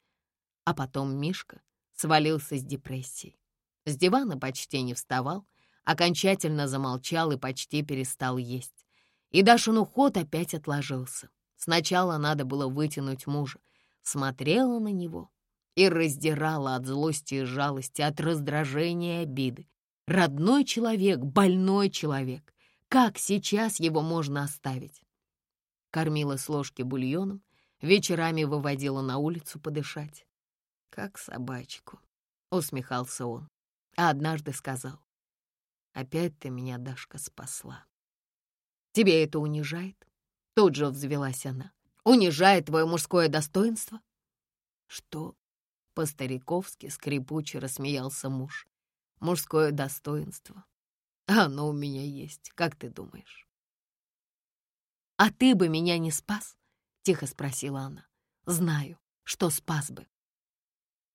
Speaker 1: А потом Мишка свалился с депрессией. С дивана почти не вставал, окончательно замолчал и почти перестал есть. И Дашин уход опять отложился. Сначала надо было вытянуть мужа. Смотрела на него и раздирала от злости и жалости, от раздражения и обиды. Родной человек, больной человек. Как сейчас его можно оставить? Кормила с ложки бульоном, вечерами выводила на улицу подышать. Как собачку, усмехался он. А однажды сказал, опять ты меня, Дашка, спасла. Тебе это унижает? Тут же взвелась она. Унижает твое мужское достоинство? Что? По-стариковски скрипуче рассмеялся муж. Мужское достоинство. Оно у меня есть, как ты думаешь? «А ты бы меня не спас?» — тихо спросила она. «Знаю, что спас бы».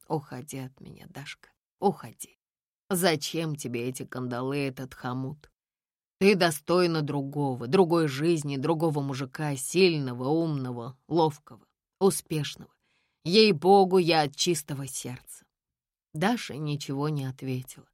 Speaker 1: «Уходи от меня, Дашка, уходи. Зачем тебе эти кандалы, этот хомут? Ты достойна другого, другой жизни, другого мужика, сильного, умного, ловкого, успешного. Ей-богу, я от чистого сердца». Даша ничего не ответила.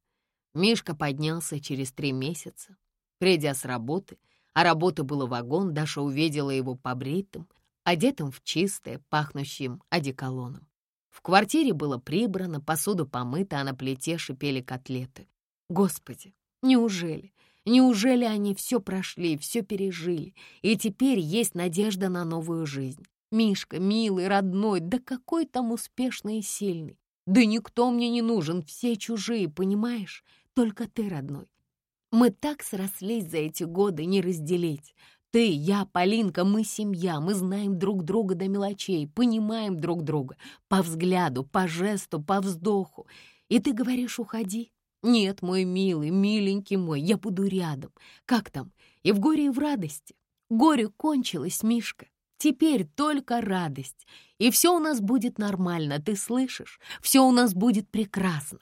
Speaker 1: Мишка поднялся через три месяца. Придя с работы, а работы было вагон, Даша увидела его побритым, одетым в чистое, пахнущим одеколоном. В квартире было прибрано, посуду помыта, а на плите шипели котлеты. Господи, неужели? Неужели они все прошли, все пережили, и теперь есть надежда на новую жизнь? Мишка, милый, родной, да какой там успешный и сильный. Да никто мне не нужен, все чужие, понимаешь? Только ты, родной. Мы так срослись за эти годы, не разделить. Ты, я, Полинка, мы семья, мы знаем друг друга до мелочей, понимаем друг друга по взгляду, по жесту, по вздоху. И ты говоришь, уходи. Нет, мой милый, миленький мой, я буду рядом. Как там? И в горе, и в радости. Горе кончилось, Мишка. Теперь только радость. И все у нас будет нормально, ты слышишь? Все у нас будет прекрасно.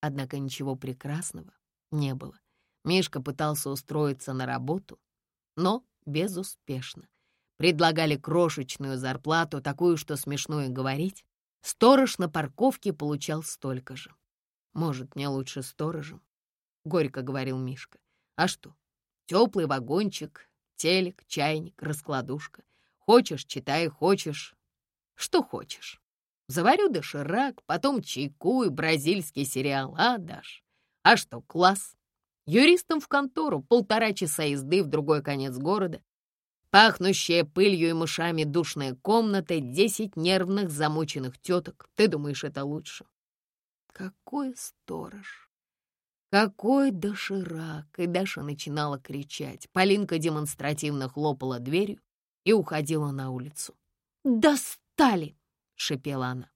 Speaker 1: Однако ничего прекрасного не было. Мишка пытался устроиться на работу, но безуспешно. Предлагали крошечную зарплату, такую, что смешно и говорить. Сторож на парковке получал столько же. «Может, мне лучше сторожем?» — горько говорил Мишка. «А что? Теплый вагончик, телек, чайник, раскладушка. Хочешь — читай, хочешь — что хочешь». Заварю доширак, потом чайку и бразильский сериал. А, Даш, а что, класс? Юристом в контору, полтора часа езды в другой конец города, пахнущая пылью и мышами душная комната, десять нервных замученных теток. Ты думаешь, это лучше? Какой сторож! Какой доширак! И Даша начинала кричать. Полинка демонстративно хлопала дверью и уходила на улицу. «Достали!» — шепела она.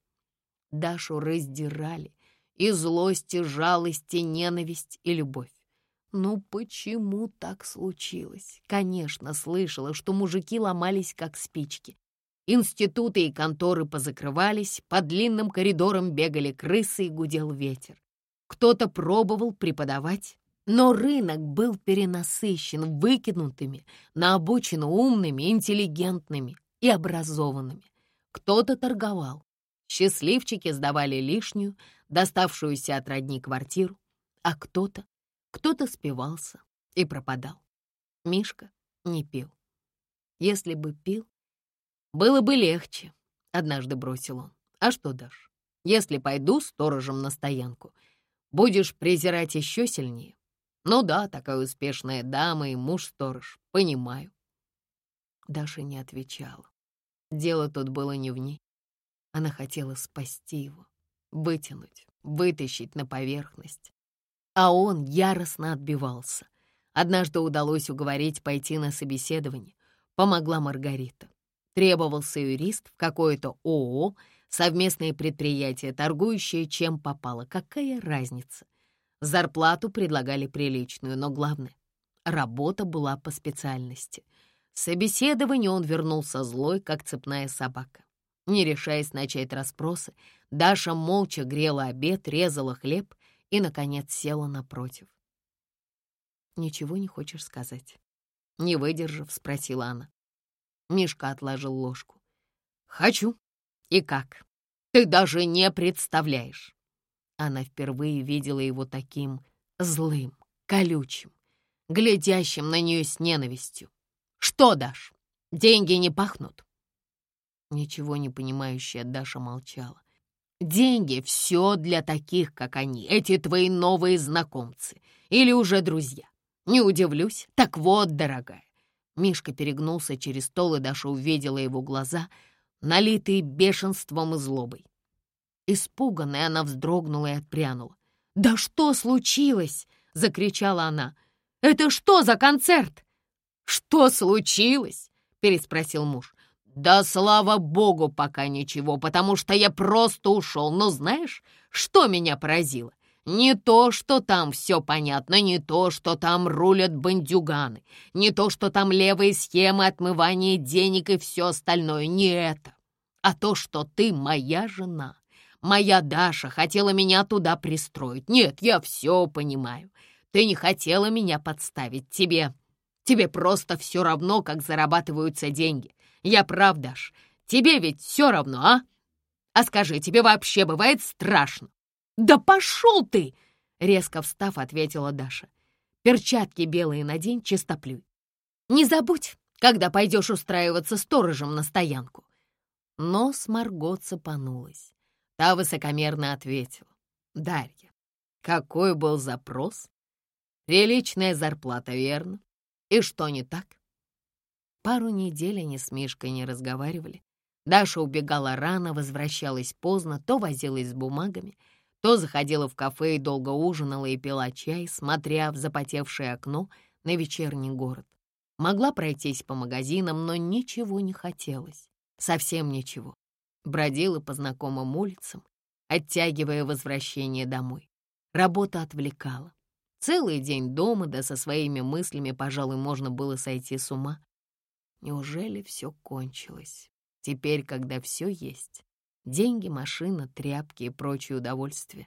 Speaker 1: Дашу раздирали и злость, и жалость, и ненависть, и любовь. Ну почему так случилось? Конечно, слышала, что мужики ломались как спички. Институты и конторы позакрывались, по длинным коридорам бегали крысы и гудел ветер. Кто-то пробовал преподавать, но рынок был перенасыщен выкинутыми на обочину умными, интеллигентными и образованными. Кто-то торговал. Счастливчики сдавали лишнюю, доставшуюся от родни квартиру, а кто-то кто-то спивался и пропадал. Мишка не пил. Если бы пил, было бы легче, однажды бросил он. А что дашь? Если пойду сторожем на стоянку, будешь презирать еще сильнее. Ну да, такая успешная дама и муж-сторож, понимаю. Даша не отвечала. Дело тут было не в ней. Она хотела спасти его, вытянуть, вытащить на поверхность а он яростно отбивался. Однажды удалось уговорить пойти на собеседование. Помогла Маргарита. Требовался юрист в какое-то ООО, совместное предприятие, торгующее чем попало. Какая разница? Зарплату предлагали приличную, но главное — работа была по специальности. Собеседование он вернулся злой, как цепная собака. Не решаясь начать расспросы, Даша молча грела обед, резала хлеб и, наконец, села напротив. «Ничего не хочешь сказать?» Не выдержав, спросила она. Мишка отложил ложку. «Хочу. И как? Ты даже не представляешь!» Она впервые видела его таким злым, колючим, глядящим на нее с ненавистью. «Что дашь? Деньги не пахнут?» Ничего не понимающая Даша молчала. Деньги — все для таких, как они, эти твои новые знакомцы или уже друзья. Не удивлюсь. Так вот, дорогая. Мишка перегнулся через стол, и Даша увидела его глаза, налитые бешенством и злобой. Испуганная, она вздрогнула и отпрянула. «Да что случилось?» — закричала она. «Это что за концерт?» «Что случилось?» — переспросил муж. «Да слава богу, пока ничего, потому что я просто ушел. Но знаешь, что меня поразило? Не то, что там все понятно, не то, что там рулят бандюганы, не то, что там левые схемы отмывания денег и все остальное, не это, а то, что ты моя жена. Моя Даша хотела меня туда пристроить. Нет, я все понимаю. Ты не хотела меня подставить. Тебе, тебе просто все равно, как зарабатываются деньги. Я прав, Даш. Тебе ведь все равно, а? А скажи, тебе вообще бывает страшно? Да пошел ты! Резко встав, ответила Даша. Перчатки белые надень, чистоплюй. Не забудь, когда пойдешь устраиваться сторожем на стоянку. Но с Марго цепанулась. Та высокомерно ответила. Дарья, какой был запрос? Приличная зарплата, верно? И что не так? Пару недель они с Мишкой не разговаривали. Даша убегала рано, возвращалась поздно, то возилась с бумагами, то заходила в кафе и долго ужинала и пила чай, смотря в запотевшее окно на вечерний город. Могла пройтись по магазинам, но ничего не хотелось. Совсем ничего. Бродила по знакомым улицам, оттягивая возвращение домой. Работа отвлекала. Целый день дома, да со своими мыслями, пожалуй, можно было сойти с ума. Неужели все кончилось? Теперь, когда все есть, деньги, машина, тряпки и прочие удовольствия.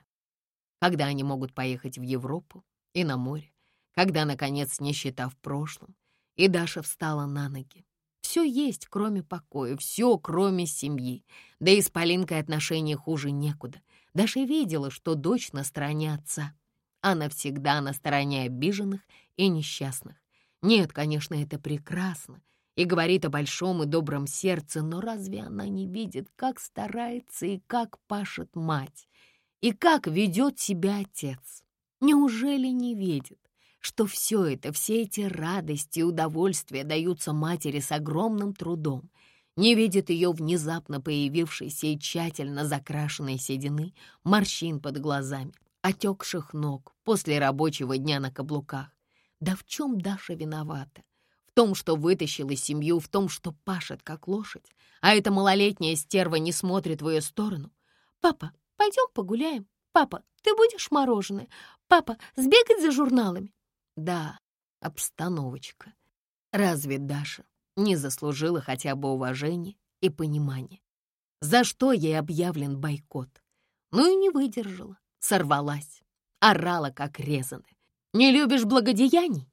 Speaker 1: Когда они могут поехать в Европу и на море, когда, наконец, нищета в прошлом, и Даша встала на ноги. Все есть, кроме покоя, все, кроме семьи. Да и с Полинкой отношения хуже некуда. Даша видела, что дочь на стороне отца. Она всегда на стороне обиженных и несчастных. Нет, конечно, это прекрасно, и говорит о большом и добром сердце, но разве она не видит, как старается и как пашет мать, и как ведет себя отец? Неужели не видит, что все это, все эти радости и удовольствия даются матери с огромным трудом, не видит ее внезапно появившейся и тщательно закрашенной седины, морщин под глазами, отекших ног после рабочего дня на каблуках. Да в чем Даша виновата? В том, что вытащила семью, в том, что пашет, как лошадь, а эта малолетняя стерва не смотрит в ее сторону. «Папа, пойдем погуляем. Папа, ты будешь мороженое? Папа, сбегать за журналами?» Да, обстановочка. Разве Даша не заслужила хотя бы уважения и понимания? За что ей объявлен бойкот? Ну и не выдержала, сорвалась, орала, как резаная. Не любишь благодеяний?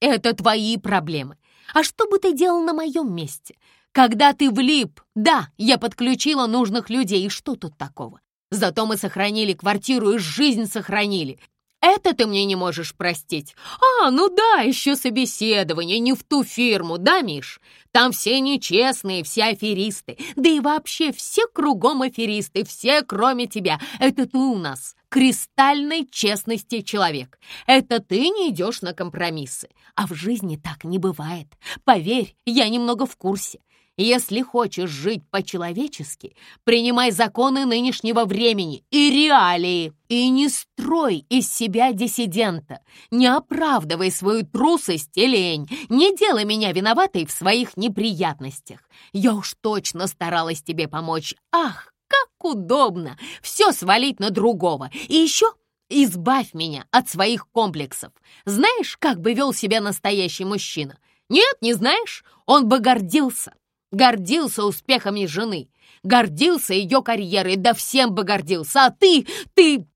Speaker 1: Это твои проблемы. А что бы ты делал на моем месте? Когда ты влип, да, я подключила нужных людей, и что тут такого? Зато мы сохранили квартиру и жизнь сохранили. Это ты мне не можешь простить. А, ну да, еще собеседование, не в ту фирму, да, Миш? Там все нечестные, все аферисты. Да и вообще все кругом аферисты, все кроме тебя. Это ты у нас кристальной честности человек. Это ты не идешь на компромиссы. А в жизни так не бывает. Поверь, я немного в курсе. Если хочешь жить по-человечески, принимай законы нынешнего времени и реалии. И не строй из себя диссидента. Не оправдывай свою трусость и лень. Не делай меня виноватой в своих неприятностях. Я уж точно старалась тебе помочь. Ах, как удобно все свалить на другого. И еще избавь меня от своих комплексов. Знаешь, как бы вел себя настоящий мужчина? Нет, не знаешь? Он бы гордился гордился успехами жены, гордился ее карьерой, да всем бы гордился, а ты, ты...»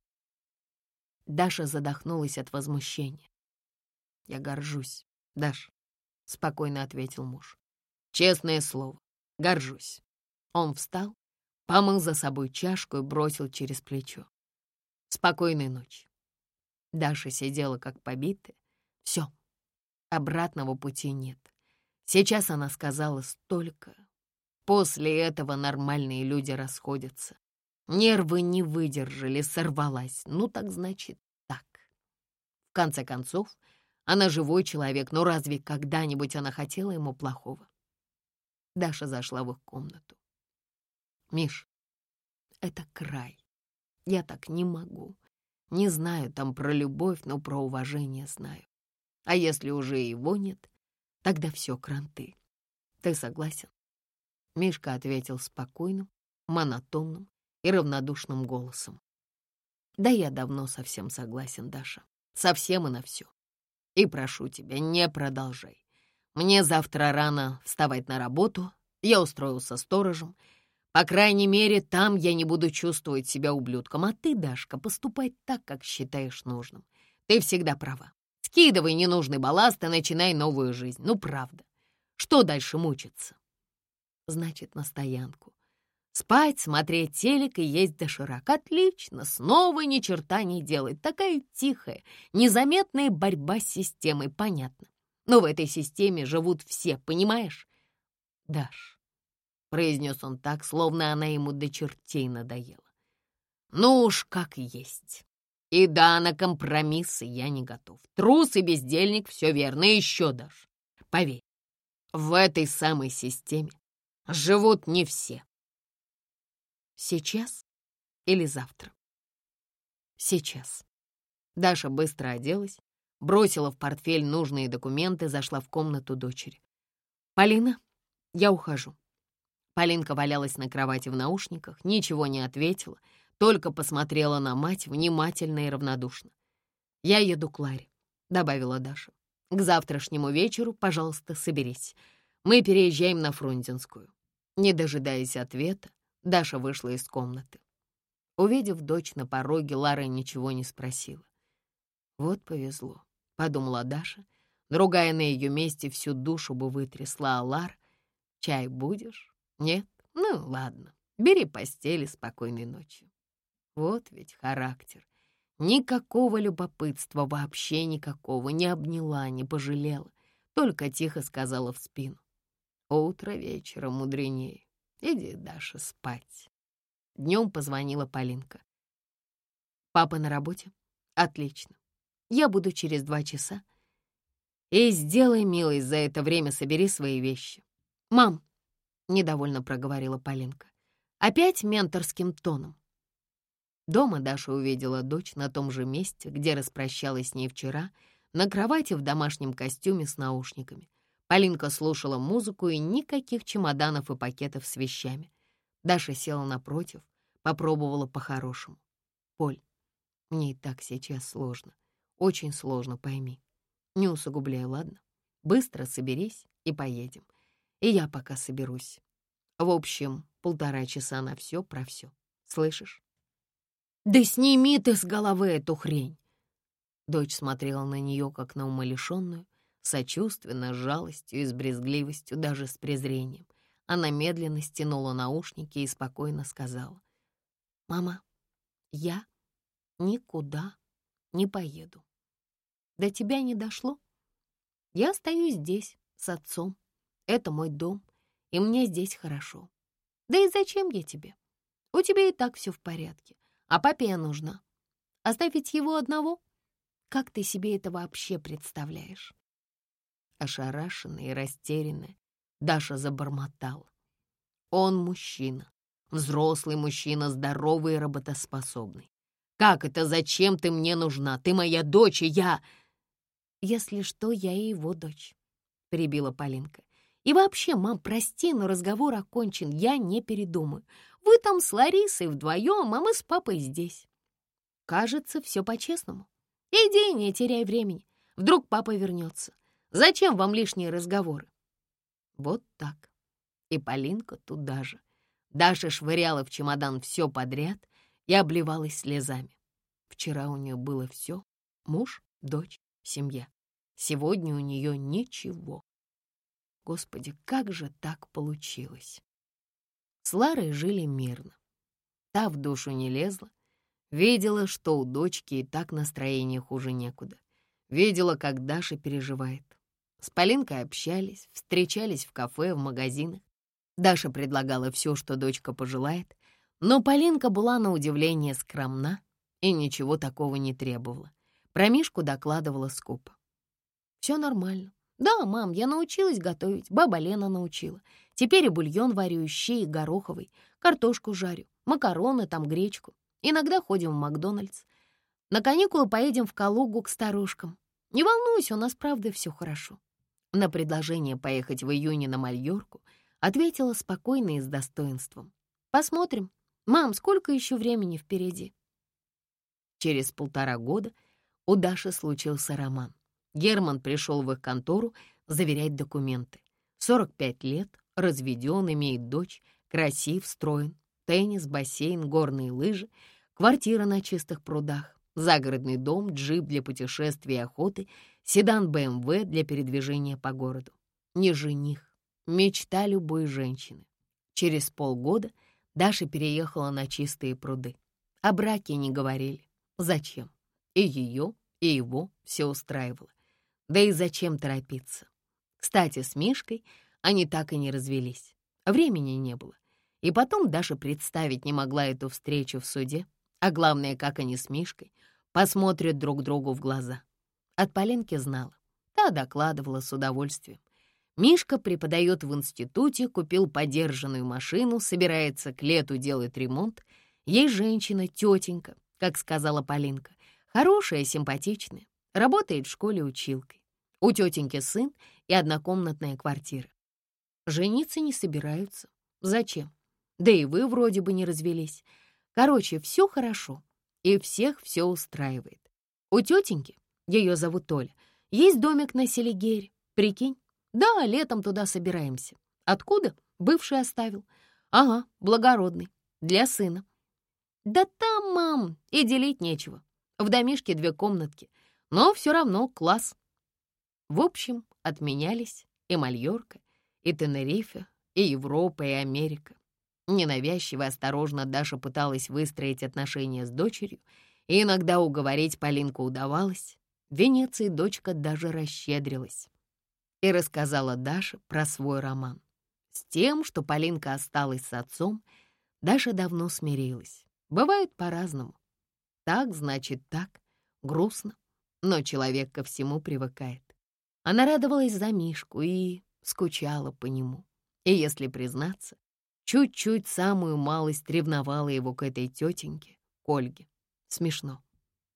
Speaker 1: Даша задохнулась от возмущения. «Я горжусь, Даша», — спокойно ответил муж. «Честное слово, горжусь». Он встал, помыл за собой чашку и бросил через плечо. «Спокойной ночи». Даша сидела как побитая. Все, обратного пути нет. Сейчас она сказала столько. После этого нормальные люди расходятся. Нервы не выдержали, сорвалась. Ну так значит так. В конце концов, она живой человек, но разве когда-нибудь она хотела ему плохого? Даша зашла в их комнату. «Миш, это край. Я так не могу. Не знаю там про любовь, но про уважение знаю. А если уже его нет, Тогда все, кранты. Ты согласен?» Мишка ответил спокойным, монотонным и равнодушным голосом. «Да я давно совсем согласен, Даша. Совсем и на все. И прошу тебя, не продолжай. Мне завтра рано вставать на работу. Я устроился сторожем. По крайней мере, там я не буду чувствовать себя ублюдком. А ты, Дашка, поступай так, как считаешь нужным. Ты всегда права. Скидывай ненужный балласт и начинай новую жизнь. Ну, правда. Что дальше мучиться? Значит, на стоянку. Спать, смотреть телек и есть доширак. Отлично, снова ни черта не делать. Такая тихая, незаметная борьба с системой, понятно. Но в этой системе живут все, понимаешь? Даш, произнес он так, словно она ему до чертей надоела. Ну уж как есть. И да, на компромиссы я не готов. Трус и бездельник, все верно, и еще даже. Поверь, в этой самой системе живут не все. Сейчас или завтра? Сейчас. Даша быстро оделась, бросила в портфель нужные документы, зашла в комнату дочери. «Полина, я ухожу». Полинка валялась на кровати в наушниках, ничего не ответила — только посмотрела на мать внимательно и равнодушно. «Я еду к Ларе», — добавила Даша. «К завтрашнему вечеру, пожалуйста, соберись. Мы переезжаем на Фрунзенскую». Не дожидаясь ответа, Даша вышла из комнаты. Увидев дочь на пороге, Лара ничего не спросила. «Вот повезло», — подумала Даша. Другая на ее месте всю душу бы вытрясла, а Лар... «Чай будешь? Нет? Ну, ладно. Бери постель и спокойной ночи». Вот ведь характер. Никакого любопытства, вообще никакого. Не обняла, не пожалела. Только тихо сказала в спину. Утро вечера мудренее. Иди, Даша, спать. Днем позвонила Полинка. Папа на работе? Отлично. Я буду через два часа. И сделай, милый, за это время собери свои вещи. Мам, — недовольно проговорила Полинка, — опять менторским тоном. Дома Даша увидела дочь на том же месте, где распрощалась с ней вчера, на кровати в домашнем костюме с наушниками. Полинка слушала музыку и никаких чемоданов и пакетов с вещами. Даша села напротив, попробовала по-хорошему. «Поль, мне и так сейчас сложно. Очень сложно, пойми. Не усугубляй, ладно? Быстро соберись и поедем. И я пока соберусь. В общем, полтора часа на все про все. Слышишь? Да сними ты с головы эту хрень! Дочь смотрела на нее, как на умалишенную, сочувственно, с жалостью и с брезгливостью, даже с презрением. Она медленно стянула наушники и спокойно сказала. «Мама, я никуда не поеду. До тебя не дошло? Я остаюсь здесь с отцом. Это мой дом, и мне здесь хорошо. Да и зачем я тебе? У тебя и так все в порядке, а папе я нужна. Оставить его одного? Как ты себе это вообще представляешь?» Ошарашенная и растерянная, Даша забормотала. «Он мужчина, взрослый мужчина, здоровый и работоспособный. Как это зачем ты мне нужна? Ты моя дочь, и я...» «Если что, я и его дочь», — перебила Полинка. «И вообще, мам, прости, но разговор окончен, я не передумаю. Вы там с Ларисой вдвоем, а мы с папой здесь. Кажется, все по-честному. Иди, не теряй времени. Вдруг папа вернется. Зачем вам лишние разговоры?» Вот так. И Полинка туда же. Даша швыряла в чемодан все подряд и обливалась слезами. Вчера у нее было все — муж, дочь, семья. Сегодня у нее ничего. Господи, как же так получилось? С Ларой жили мирно. Та в душу не лезла. Видела, что у дочки и так настроение хуже некуда. Видела, как Даша переживает. С Полинкой общались, встречались в кафе, в магазинах. Даша предлагала все, что дочка пожелает, но Полинка была на удивление скромна и ничего такого не требовала. Про Мишку докладывала скупо. «Все нормально. Да, мам, я научилась готовить, баба Лена научила. Теперь и бульон варю, щи, и гороховый, картошку жарю, макароны, там гречку. Иногда ходим в Макдональдс. На каникулы поедем в Калугу к старушкам. Не волнуйся, у нас правда все хорошо». На предложение поехать в июне на Мальорку ответила спокойно и с достоинством. «Посмотрим. Мам, сколько еще времени впереди?» Через полтора года у Даши случился роман. Герман пришел в их контору заверять документы. 45 лет, разведен, имеет дочь, красив, строен, теннис, бассейн, горные лыжи, квартира на чистых прудах, загородный дом, джип для путешествий и охоты, седан БМВ для передвижения по городу. Не жених, мечта любой женщины. Через полгода Даша переехала на чистые пруды. О браке не говорили. Зачем? И ее, и его все устраивало. Да и зачем торопиться? Кстати, с Мишкой они так и не развелись. Времени не было. И потом Даша представить не могла эту встречу в суде, а главное, как они с Мишкой посмотрят друг другу в глаза. От Полинки знала. Та докладывала с удовольствием. Мишка преподает в институте, купил подержанную машину, собирается к лету делать ремонт. Есть женщина, тетенька, как сказала Полинка. Хорошая, симпатичная. Работает в школе училкой. У тетеньки сын и однокомнатная квартира. Жениться не собираются. Зачем? Да и вы вроде бы не развелись. Короче, все хорошо. И всех все устраивает. У тетеньки, ее зовут Оля, есть домик на Селигере. Прикинь? Да, летом туда собираемся. Откуда? Бывший оставил. Ага, благородный. Для сына. «Да там, мам, и делить нечего. В домишке две комнатки, но все равно класс». В общем, отменялись и Мальорка, и Тенерифе, и Европа, и Америка. Ненавязчиво осторожно Даша пыталась выстроить отношения с дочерью, и иногда уговорить Полинку удавалось. В Венеции дочка даже расщедрилась и рассказала Даше про свой роман. С тем, что Полинка осталась с отцом, Даша давно смирилась. Бывает по-разному. Так, значит, так. Грустно. Но человек ко всему привыкает. Она радовалась за Мишку и скучала по нему. И, если признаться, чуть-чуть самую малость ревновала его к этой тетеньке, к Ольге. Смешно.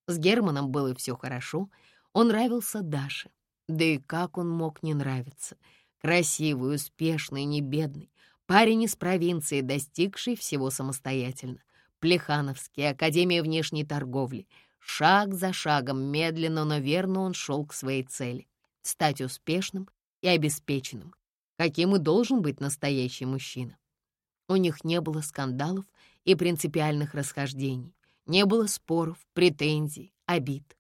Speaker 1: С Германом было все хорошо, он нравился Даше. Да и как он мог не нравиться? Красивый, успешный, не бедный. Парень из провинции, достигший всего самостоятельно. Плехановский, Академия внешней торговли. Шаг за шагом, медленно, но верно он шел к своей цели стать успешным и обеспеченным, каким и должен быть настоящий мужчина. У них не было скандалов и принципиальных расхождений, не было споров, претензий, обид.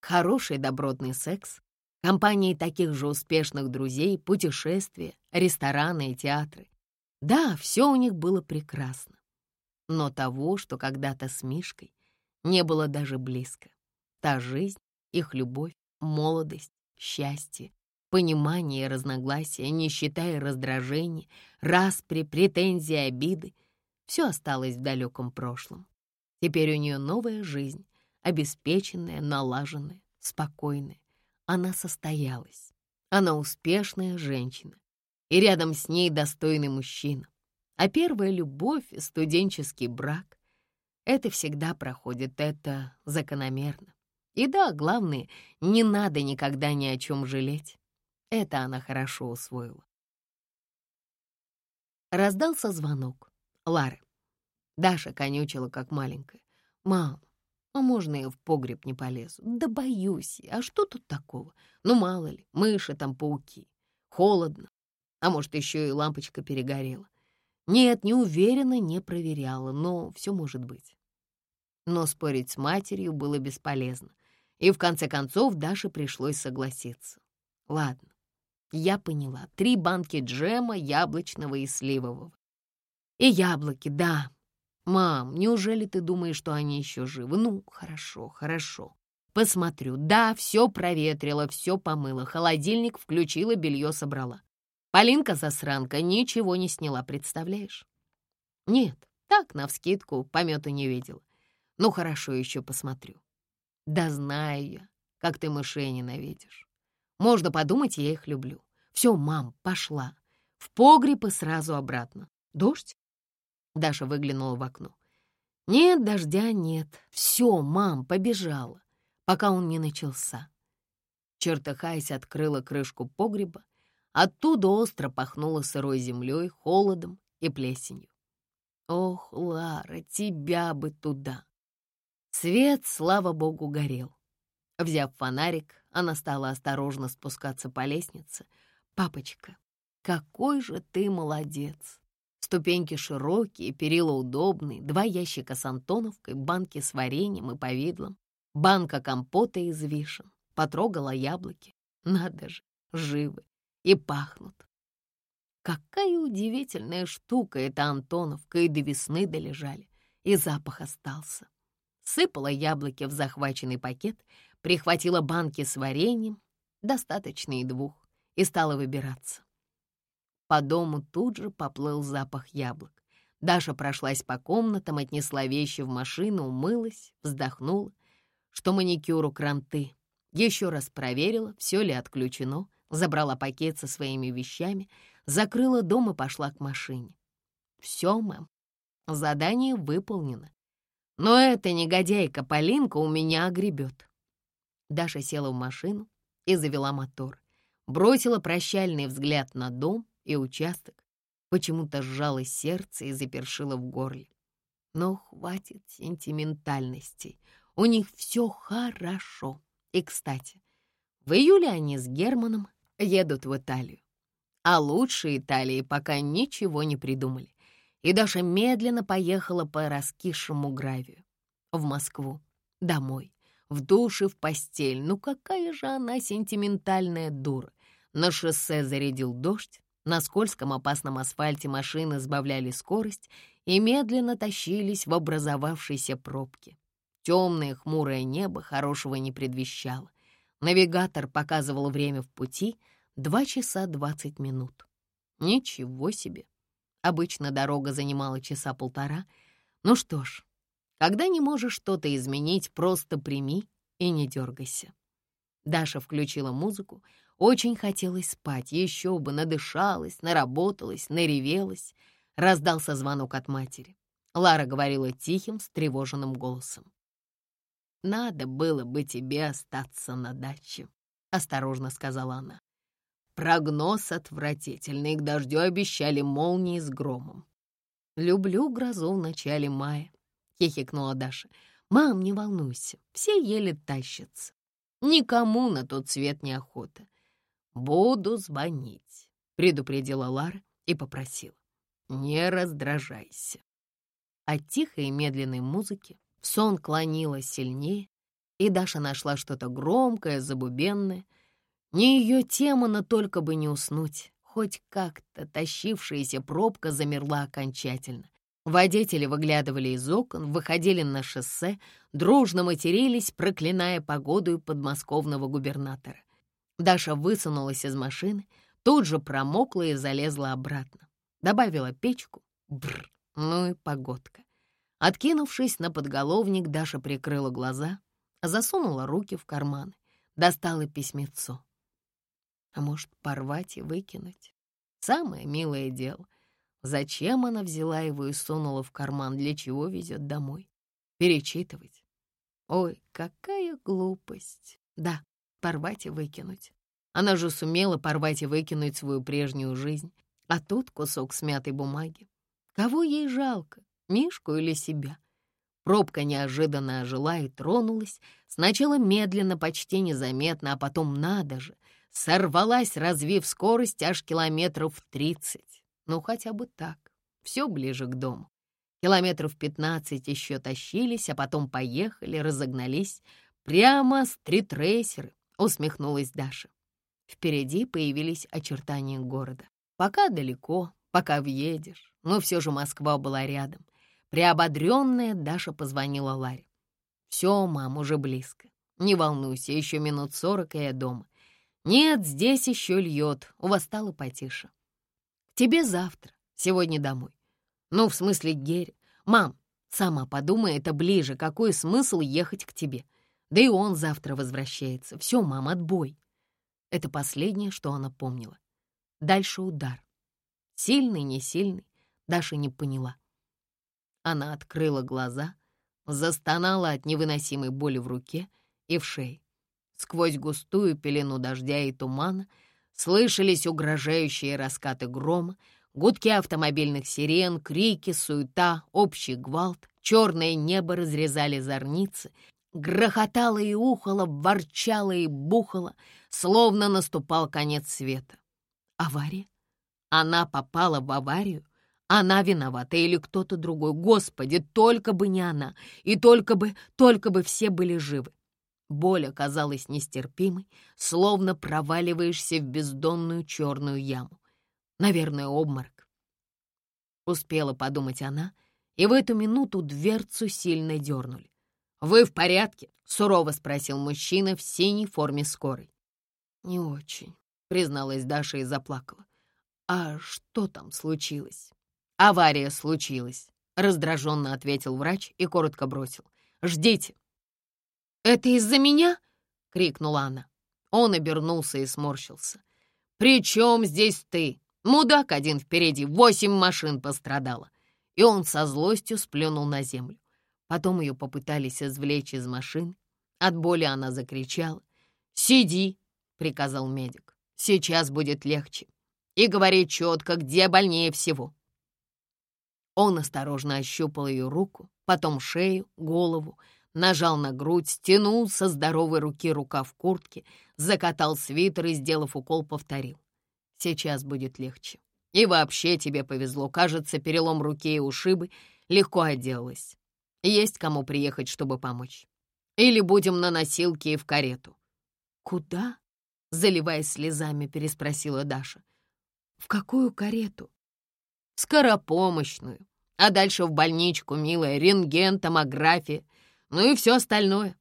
Speaker 1: Хороший добротный секс, компании таких же успешных друзей, путешествия, рестораны и театры. Да, все у них было прекрасно. Но того, что когда-то с Мишкой, не было даже близко. Та жизнь, их любовь, молодость, счастье, понимание и разногласия, нищета и раздражение, распри, претензии, обиды — все осталось в далеком прошлом. Теперь у нее новая жизнь, обеспеченная, налаженная, спокойная. Она состоялась. Она успешная женщина. И рядом с ней достойный мужчина. А первая любовь студенческий брак — это всегда проходит, это закономерно. И да, главное, не надо никогда ни о чем жалеть. Это она хорошо усвоила. Раздался звонок. Лары. Даша конючила, как маленькая. «Мам, а можно я в погреб не полезу? Да боюсь я. А что тут такого? Ну, мало ли, мыши там, пауки. Холодно. А может, еще и лампочка перегорела. Нет, не уверена, не проверяла, но все может быть. Но спорить с матерью было бесполезно. И в конце концов Даше пришлось согласиться. Ладно, я поняла. Три банки джема, яблочного и сливового. И яблоки, да. Мам, неужели ты думаешь, что они еще живы? Ну, хорошо, хорошо. Посмотрю. Да, все проветрила, все помыла. Холодильник включила, белье собрала. Полинка-засранка ничего не сняла, представляешь? Нет, так, навскидку, помета не видела. Ну, хорошо, еще посмотрю. Да знаю я, как ты мышей ненавидишь. Можно подумать, я их люблю. Все, мам, пошла. В погреб и сразу обратно. Дождь? Даша выглянула в окно. Нет, дождя нет. Все, мам, побежала, пока он не начался. Чертыхаясь, открыла крышку погреба. Оттуда остро пахнуло сырой землей, холодом и плесенью. Ох, Лара, тебя бы туда! Свет, слава богу, горел. Взяв фонарик, она стала осторожно спускаться по лестнице. «Папочка, какой же ты молодец!» Ступеньки широкие, перила удобные, два ящика с антоновкой, банки с вареньем и повидлом, банка компота из вишен. Потрогала яблоки. Надо же, живы и пахнут. Какая удивительная штука эта антоновка, и до весны долежали, и запах остался сыпала яблоки в захваченный пакет, прихватила банки с вареньем, достаточно и двух, и стала выбираться. По дому тут же поплыл запах яблок. Даша прошлась по комнатам, отнесла вещи в машину, умылась, вздохнула, что маникюру кранты. Еще раз проверила, все ли отключено, забрала пакет со своими вещами, закрыла дом и пошла к машине. Все, мэм, задание выполнено. Но эта негодяйка Полинка у меня огребет. Даша села в машину и завела мотор. Бросила прощальный взгляд на дом и участок. Почему-то сжалось сердце и запершило в горле. Но хватит сентиментальностей. У них все хорошо. И, кстати, в июле они с Германом едут в Италию. А лучше Италии пока ничего не придумали и Даша медленно поехала по раскисшему гравию. В Москву, домой, в душе, в постель. Ну какая же она сентиментальная дура. На шоссе зарядил дождь, на скользком опасном асфальте машины сбавляли скорость и медленно тащились в образовавшейся пробке. Темное хмурое небо хорошего не предвещало. Навигатор показывал время в пути — два часа двадцать минут. Ничего себе. Обычно дорога занимала часа полтора. Ну что ж, когда не можешь что-то изменить, просто прими и не дергайся. Даша включила музыку. Очень хотелось спать, еще бы, надышалась, наработалась, наревелась. Раздался звонок от матери. Лара говорила тихим, встревоженным голосом. «Надо было бы тебе остаться на даче», — осторожно сказала она. Прогноз отвратительный, к дождю обещали молнии с громом. «Люблю грозу в начале мая», — хихикнула Даша. «Мам, не волнуйся, все еле тащатся. Никому на тот свет не охота. Буду звонить», — предупредила Лара и попросила. «Не раздражайся». От тихой и медленной музыки сон клонилась сильнее, и Даша нашла что-то громкое, забубенное. Не ее тема, но только бы не уснуть. Хоть как-то тащившаяся пробка замерла окончательно. Водители выглядывали из окон, выходили на шоссе, дружно матерились, проклиная погоду и подмосковного губернатора. Даша высунулась из машины, тут же промокла и залезла обратно. Добавила печку. Бррр, ну и погодка. Откинувшись на подголовник, Даша прикрыла глаза, засунула руки в карманы, достала письмецо. А может, порвать и выкинуть? Самое милое дело. Зачем она взяла его и сунула в карман, для чего везет домой? Перечитывать. Ой, какая глупость. Да, порвать и выкинуть. Она же сумела порвать и выкинуть свою прежнюю жизнь. А тут кусок смятой бумаги. Кого ей жалко? Мишку или себя. Пробка неожиданно ожила и тронулась, сначала медленно, почти незаметно, а потом надо же, сорвалась, развив скорость аж километров тридцать. Ну, хотя бы так, все ближе к дому. Километров пятнадцать еще тащились, а потом поехали, разогнались. Прямо стритрейсеры, усмехнулась Даша. Впереди появились очертания города. Пока далеко, пока въедешь, но все же Москва была рядом. Приободренная Даша позвонила Ларе. «Все, мам, уже близко. Не волнуйся, еще минут сорок, и я дома. Нет, здесь еще льет, у вас стало потише. Тебе завтра, сегодня домой. Ну, в смысле, Герри. Мам, сама подумай, это ближе, какой смысл ехать к тебе? Да и он завтра возвращается. Все, мам, отбой». Это последнее, что она помнила. Дальше удар. Сильный, не сильный, Даша не поняла. Она открыла глаза, застонала от невыносимой боли в руке и в шее. Сквозь густую пелену дождя и тумана слышались угрожающие раскаты грома, гудки автомобильных сирен, крики, суета, общий гвалт, черное небо разрезали зорницы, грохотало и ухало, ворчало и бухало, словно наступал конец света. Авария? Она попала в аварию? Она виновата или кто-то другой. Господи, только бы не она. И только бы, только бы все были живы. Боль оказалась нестерпимой, словно проваливаешься в бездонную черную яму. Наверное, обморок. Успела подумать она, и в эту минуту дверцу сильно дернули. «Вы в порядке?» — сурово спросил мужчина в синей форме скорой. «Не очень», — призналась Даша и заплакала. «А что там случилось?» «Авария случилась», — раздраженно ответил врач и коротко бросил. «Ждите». «Это из-за меня?» — крикнула она. Он обернулся и сморщился. «При чем здесь ты? Мудак один впереди, восемь машин пострадало». И он со злостью сплюнул на землю. Потом ее попытались извлечь из машины. От боли она закричала. «Сиди!» — приказал медик. «Сейчас будет легче. И говори четко, где больнее всего». Он осторожно ощупал ее руку, потом шею, голову, нажал на грудь, стянул со здоровой руки рукав куртки, закатал свитер и, сделав укол, повторил. «Сейчас будет легче. И вообще тебе повезло. Кажется, перелом руки и ушибы легко отделалась. Есть кому приехать, чтобы помочь. Или будем на носилке и в карету». «Куда?» — заливаясь слезами, переспросила Даша. «В какую карету?» скоропомощную, а дальше в больничку, милая, рентген, томография, ну и все остальное.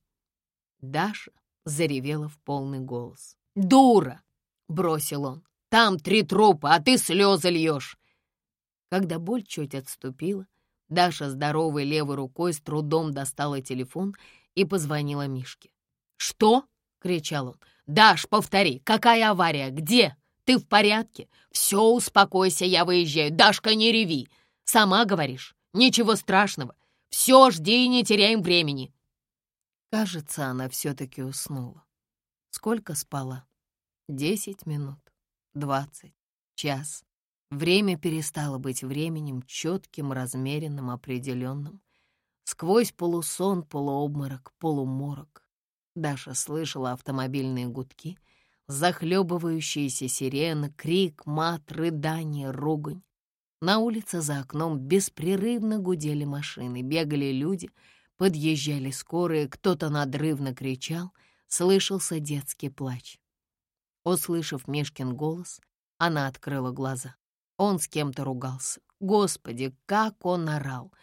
Speaker 1: Даша заревела в полный голос. «Дура!» — бросил он. Там три трупа, а ты слезы льешь!» Когда боль чуть отступила, Даша здоровой левой рукой с трудом достала телефон и позвонила Мишке. «Что?» — кричал он. «Даш, повтори, какая авария? Где? Ты в порядке? Все, успокойся, я выезжаю. Дашка, не реви. Сама говоришь, ничего страшного. Все, жди и не теряем времени». Кажется, она все-таки уснула. Сколько спала? Десять минут, двадцать, час. Время перестало быть временем четким, размеренным, определенным. Сквозь полусон, полуобморок, полуморок Даша слышала автомобильные гудки, захлебывающиеся сирены, крик, мат, рыдание, ругань. На улице за окном беспрерывно гудели машины, бегали люди, подъезжали скорые, кто-то надрывно кричал, слышался детский плач. Услышав Мишкин голос, она открыла глаза. Он с кем-то ругался. Господи, как он орал!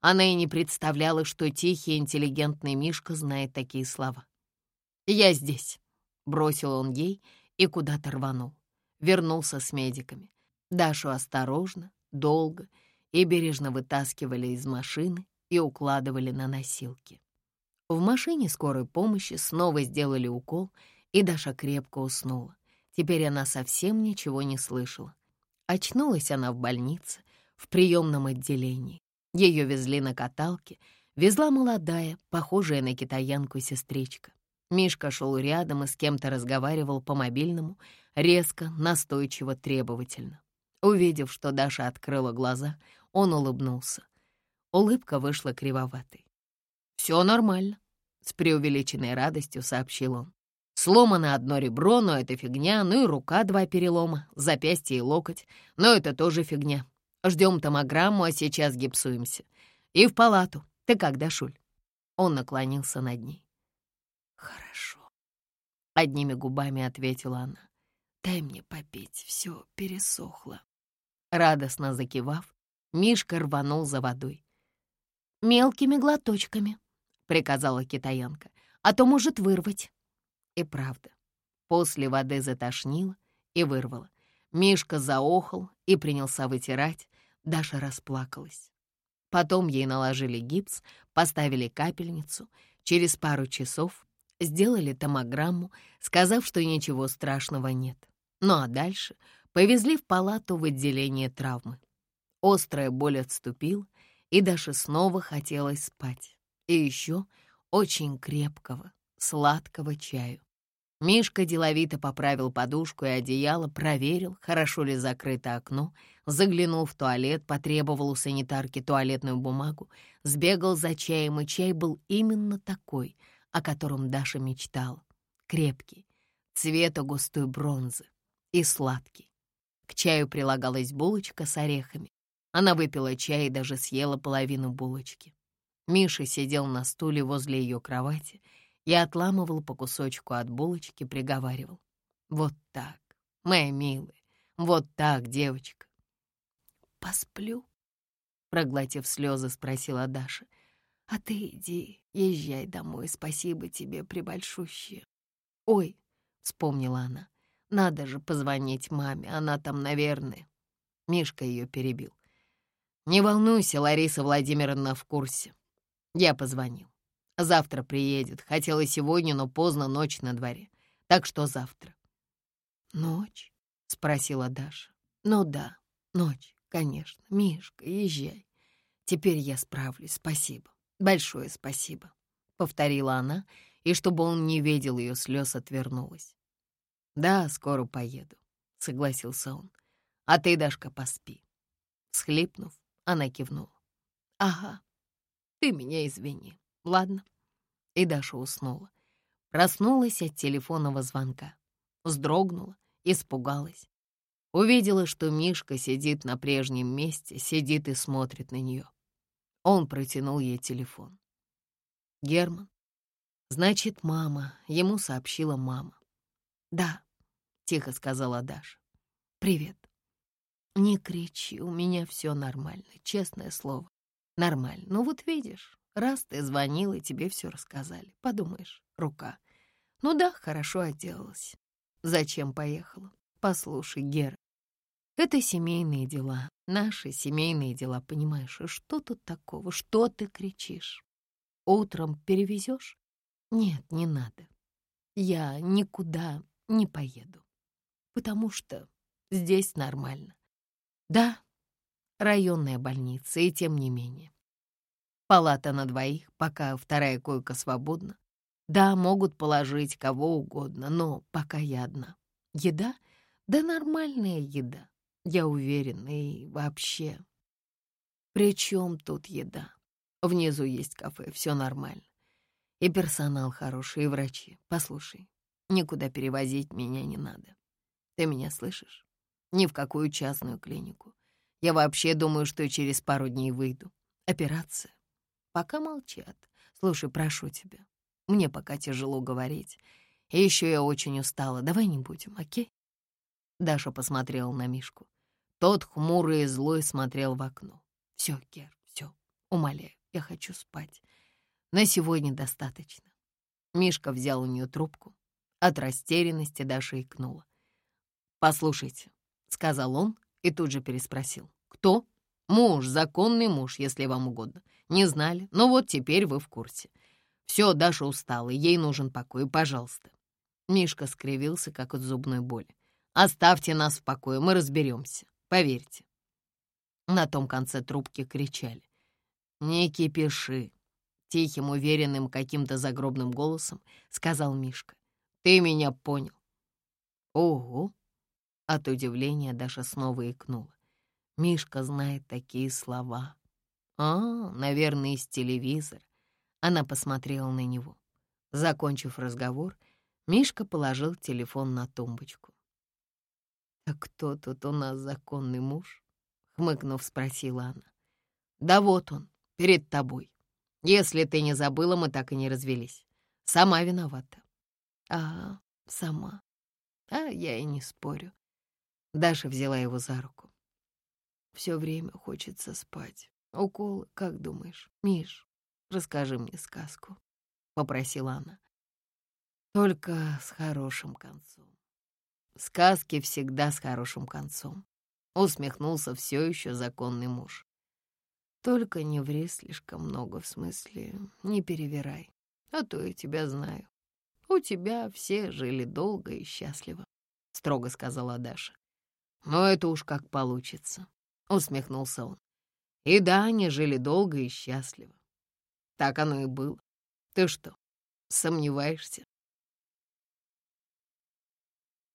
Speaker 1: Она и не представляла, что тихий, интеллигентный Мишка знает такие слова. «Я здесь», — бросил он ей и куда-то рванул. Вернулся с медиками. Дашу осторожно, долго и бережно вытаскивали из машины и укладывали на носилки. В машине скорой помощи снова сделали укол, и Даша крепко уснула. Теперь она совсем ничего не слышала. Очнулась она в больнице, в приемном отделении. Ее везли на каталке, везла молодая, похожая на китаянку сестричка. Мишка шел рядом и с кем-то разговаривал по мобильному, резко, настойчиво, требовательно. Увидев, что Даша открыла глаза, он улыбнулся. Улыбка вышла кривоватой. «Все нормально», — с преувеличенной радостью сообщил он. Сломано одно ребро, но это фигня, ну и рука два перелома, запястье и локоть, но это тоже фигня. Ждем томограмму, а сейчас гипсуемся. И в палату. Ты как, Дашуль?» Он наклонился над ней. «Хорошо», — одними губами ответила она. «Дай мне попить, все пересохло». Радостно закивав, Мишка рванул за водой. «Мелкими глоточками», — приказала китаянка, «а то может вырвать». И правда, после воды затошнило и вырвало. Мишка заохал и принялся вытирать, Даша расплакалась. Потом ей наложили гипс, поставили капельницу. Через пару часов сделали томограмму, сказав, что ничего страшного нет. Ну а дальше повезли в палату в отделение травмы. Острая боль отступила, и Даше снова хотелось спать. И еще очень крепкого, сладкого чаю. Мишка деловито поправил подушку и одеяло, проверил, хорошо ли закрыто окно, заглянул в туалет, потребовал у санитарки туалетную бумагу, сбегал за чаем, и чай был именно такой, о котором Даша мечтала. Крепкий, цвета густой бронзы и сладкий. К чаю прилагалась булочка с орехами. Она выпила чай и даже съела половину булочки. Миша сидел на стуле возле ее кровати и отламывал по кусочку от булочки, приговаривал. «Вот так, моя милая, вот так, девочка». «Посплю?» — проглотив слезы, спросила Даша. «А ты иди, езжай домой, спасибо тебе, прибольшущее». «Ой», — вспомнила она, — «надо же позвонить маме, она там, наверное». Мишка ее перебил. «Не волнуйся, Лариса Владимировна в курсе. Я позвонил. Завтра приедет. Хотела сегодня, но поздно, ночь на дворе. Так что завтра». «Ночь?» — спросила Даша. «Ну да, ночь, конечно. Мишка, езжай. Теперь я справлюсь, спасибо. Большое спасибо», — повторила она, и, чтобы он не видел ее слез, отвернулась. «Да, скоро поеду», — согласился он. «А ты, Дашка, поспи». Схлипнув, она кивнула. «Ага, ты меня извини, ладно?» И Даша уснула. Проснулась от телефонного звонка. Вздрогнула, испугалась. Увидела, что Мишка сидит на прежнем месте, сидит и смотрит на нее. Он протянул ей телефон. «Герман?» «Значит, мама», — ему сообщила мама. «Да», — тихо сказала Даша. «Привет». «Не кричи, у меня все нормально, честное слово. Нормально. Ну вот видишь, Раз ты звонил, и тебе все рассказали. Подумаешь, рука. Ну да, хорошо отделалась. Зачем поехала? Послушай, Гера, это семейные дела, наши семейные дела, понимаешь? И что тут такого? Что ты кричишь? Утром перевезешь? Нет, не надо. Я никуда не поеду, потому что здесь нормально. Да, районная больница, и тем не менее. Палата на двоих, пока вторая койка свободна. Да, могут положить кого угодно, но пока я одна. Еда? Да нормальная еда, я уверена, и вообще. При чем тут еда? Внизу есть кафе, все нормально. И персонал хороший, и врачи. Послушай, никуда перевозить меня не надо. Ты меня слышишь? Ни в какую частную клинику. Я вообще думаю, что через пару дней выйду. Операция. Пока молчат. Слушай, прошу тебя. Мне пока тяжело говорить. И еще я очень устала. Давай не будем, окей? Даша посмотрела на Мишку. Тот хмурый и злой смотрел в окно. Все, Гер, все, умоляю. Я хочу спать. На сегодня достаточно. Мишка взял у нее трубку. От растерянности Даша икнула. «Послушайте», — сказал он и тут же переспросил. «Кто?» «Муж, законный муж, если вам угодно. Не знали, но вот теперь вы в курсе. Все, Даша устала, ей нужен покой, пожалуйста». Мишка скривился, как от зубной боли. «Оставьте нас в покое, мы разберемся, поверьте». На том конце трубки кричали. «Не кипиши!» — тихим, уверенным, каким-то загробным голосом сказал Мишка. «Ты меня понял». «Ого!» От удивления Даша снова икнула. Мишка знает такие слова. «А, наверное, из телевизора». Она посмотрела на него. Закончив разговор, Мишка положил телефон на тумбочку. «А кто тут у нас законный муж?» — хмыкнув, спросила она. «Да вот он, перед тобой. Если ты не забыла, мы так и не развелись. Сама виновата. А, сама. А я и не спорю. Даша взяла его за руку. Все время хочется спать. Уколы, как думаешь? Миш, расскажи мне сказку, — попросила она. Только с хорошим концом. Сказки всегда с хорошим концом. Усмехнулся все еще законный муж. Только не ври слишком много, в смысле, не перевирай, а то я тебя знаю. У тебя все жили долго и счастливо, — строго сказала Даша. Но это уж как получится, — усмехнулся он. И да, они жили долго и счастливо. Так оно и было. Ты что, сомневаешься?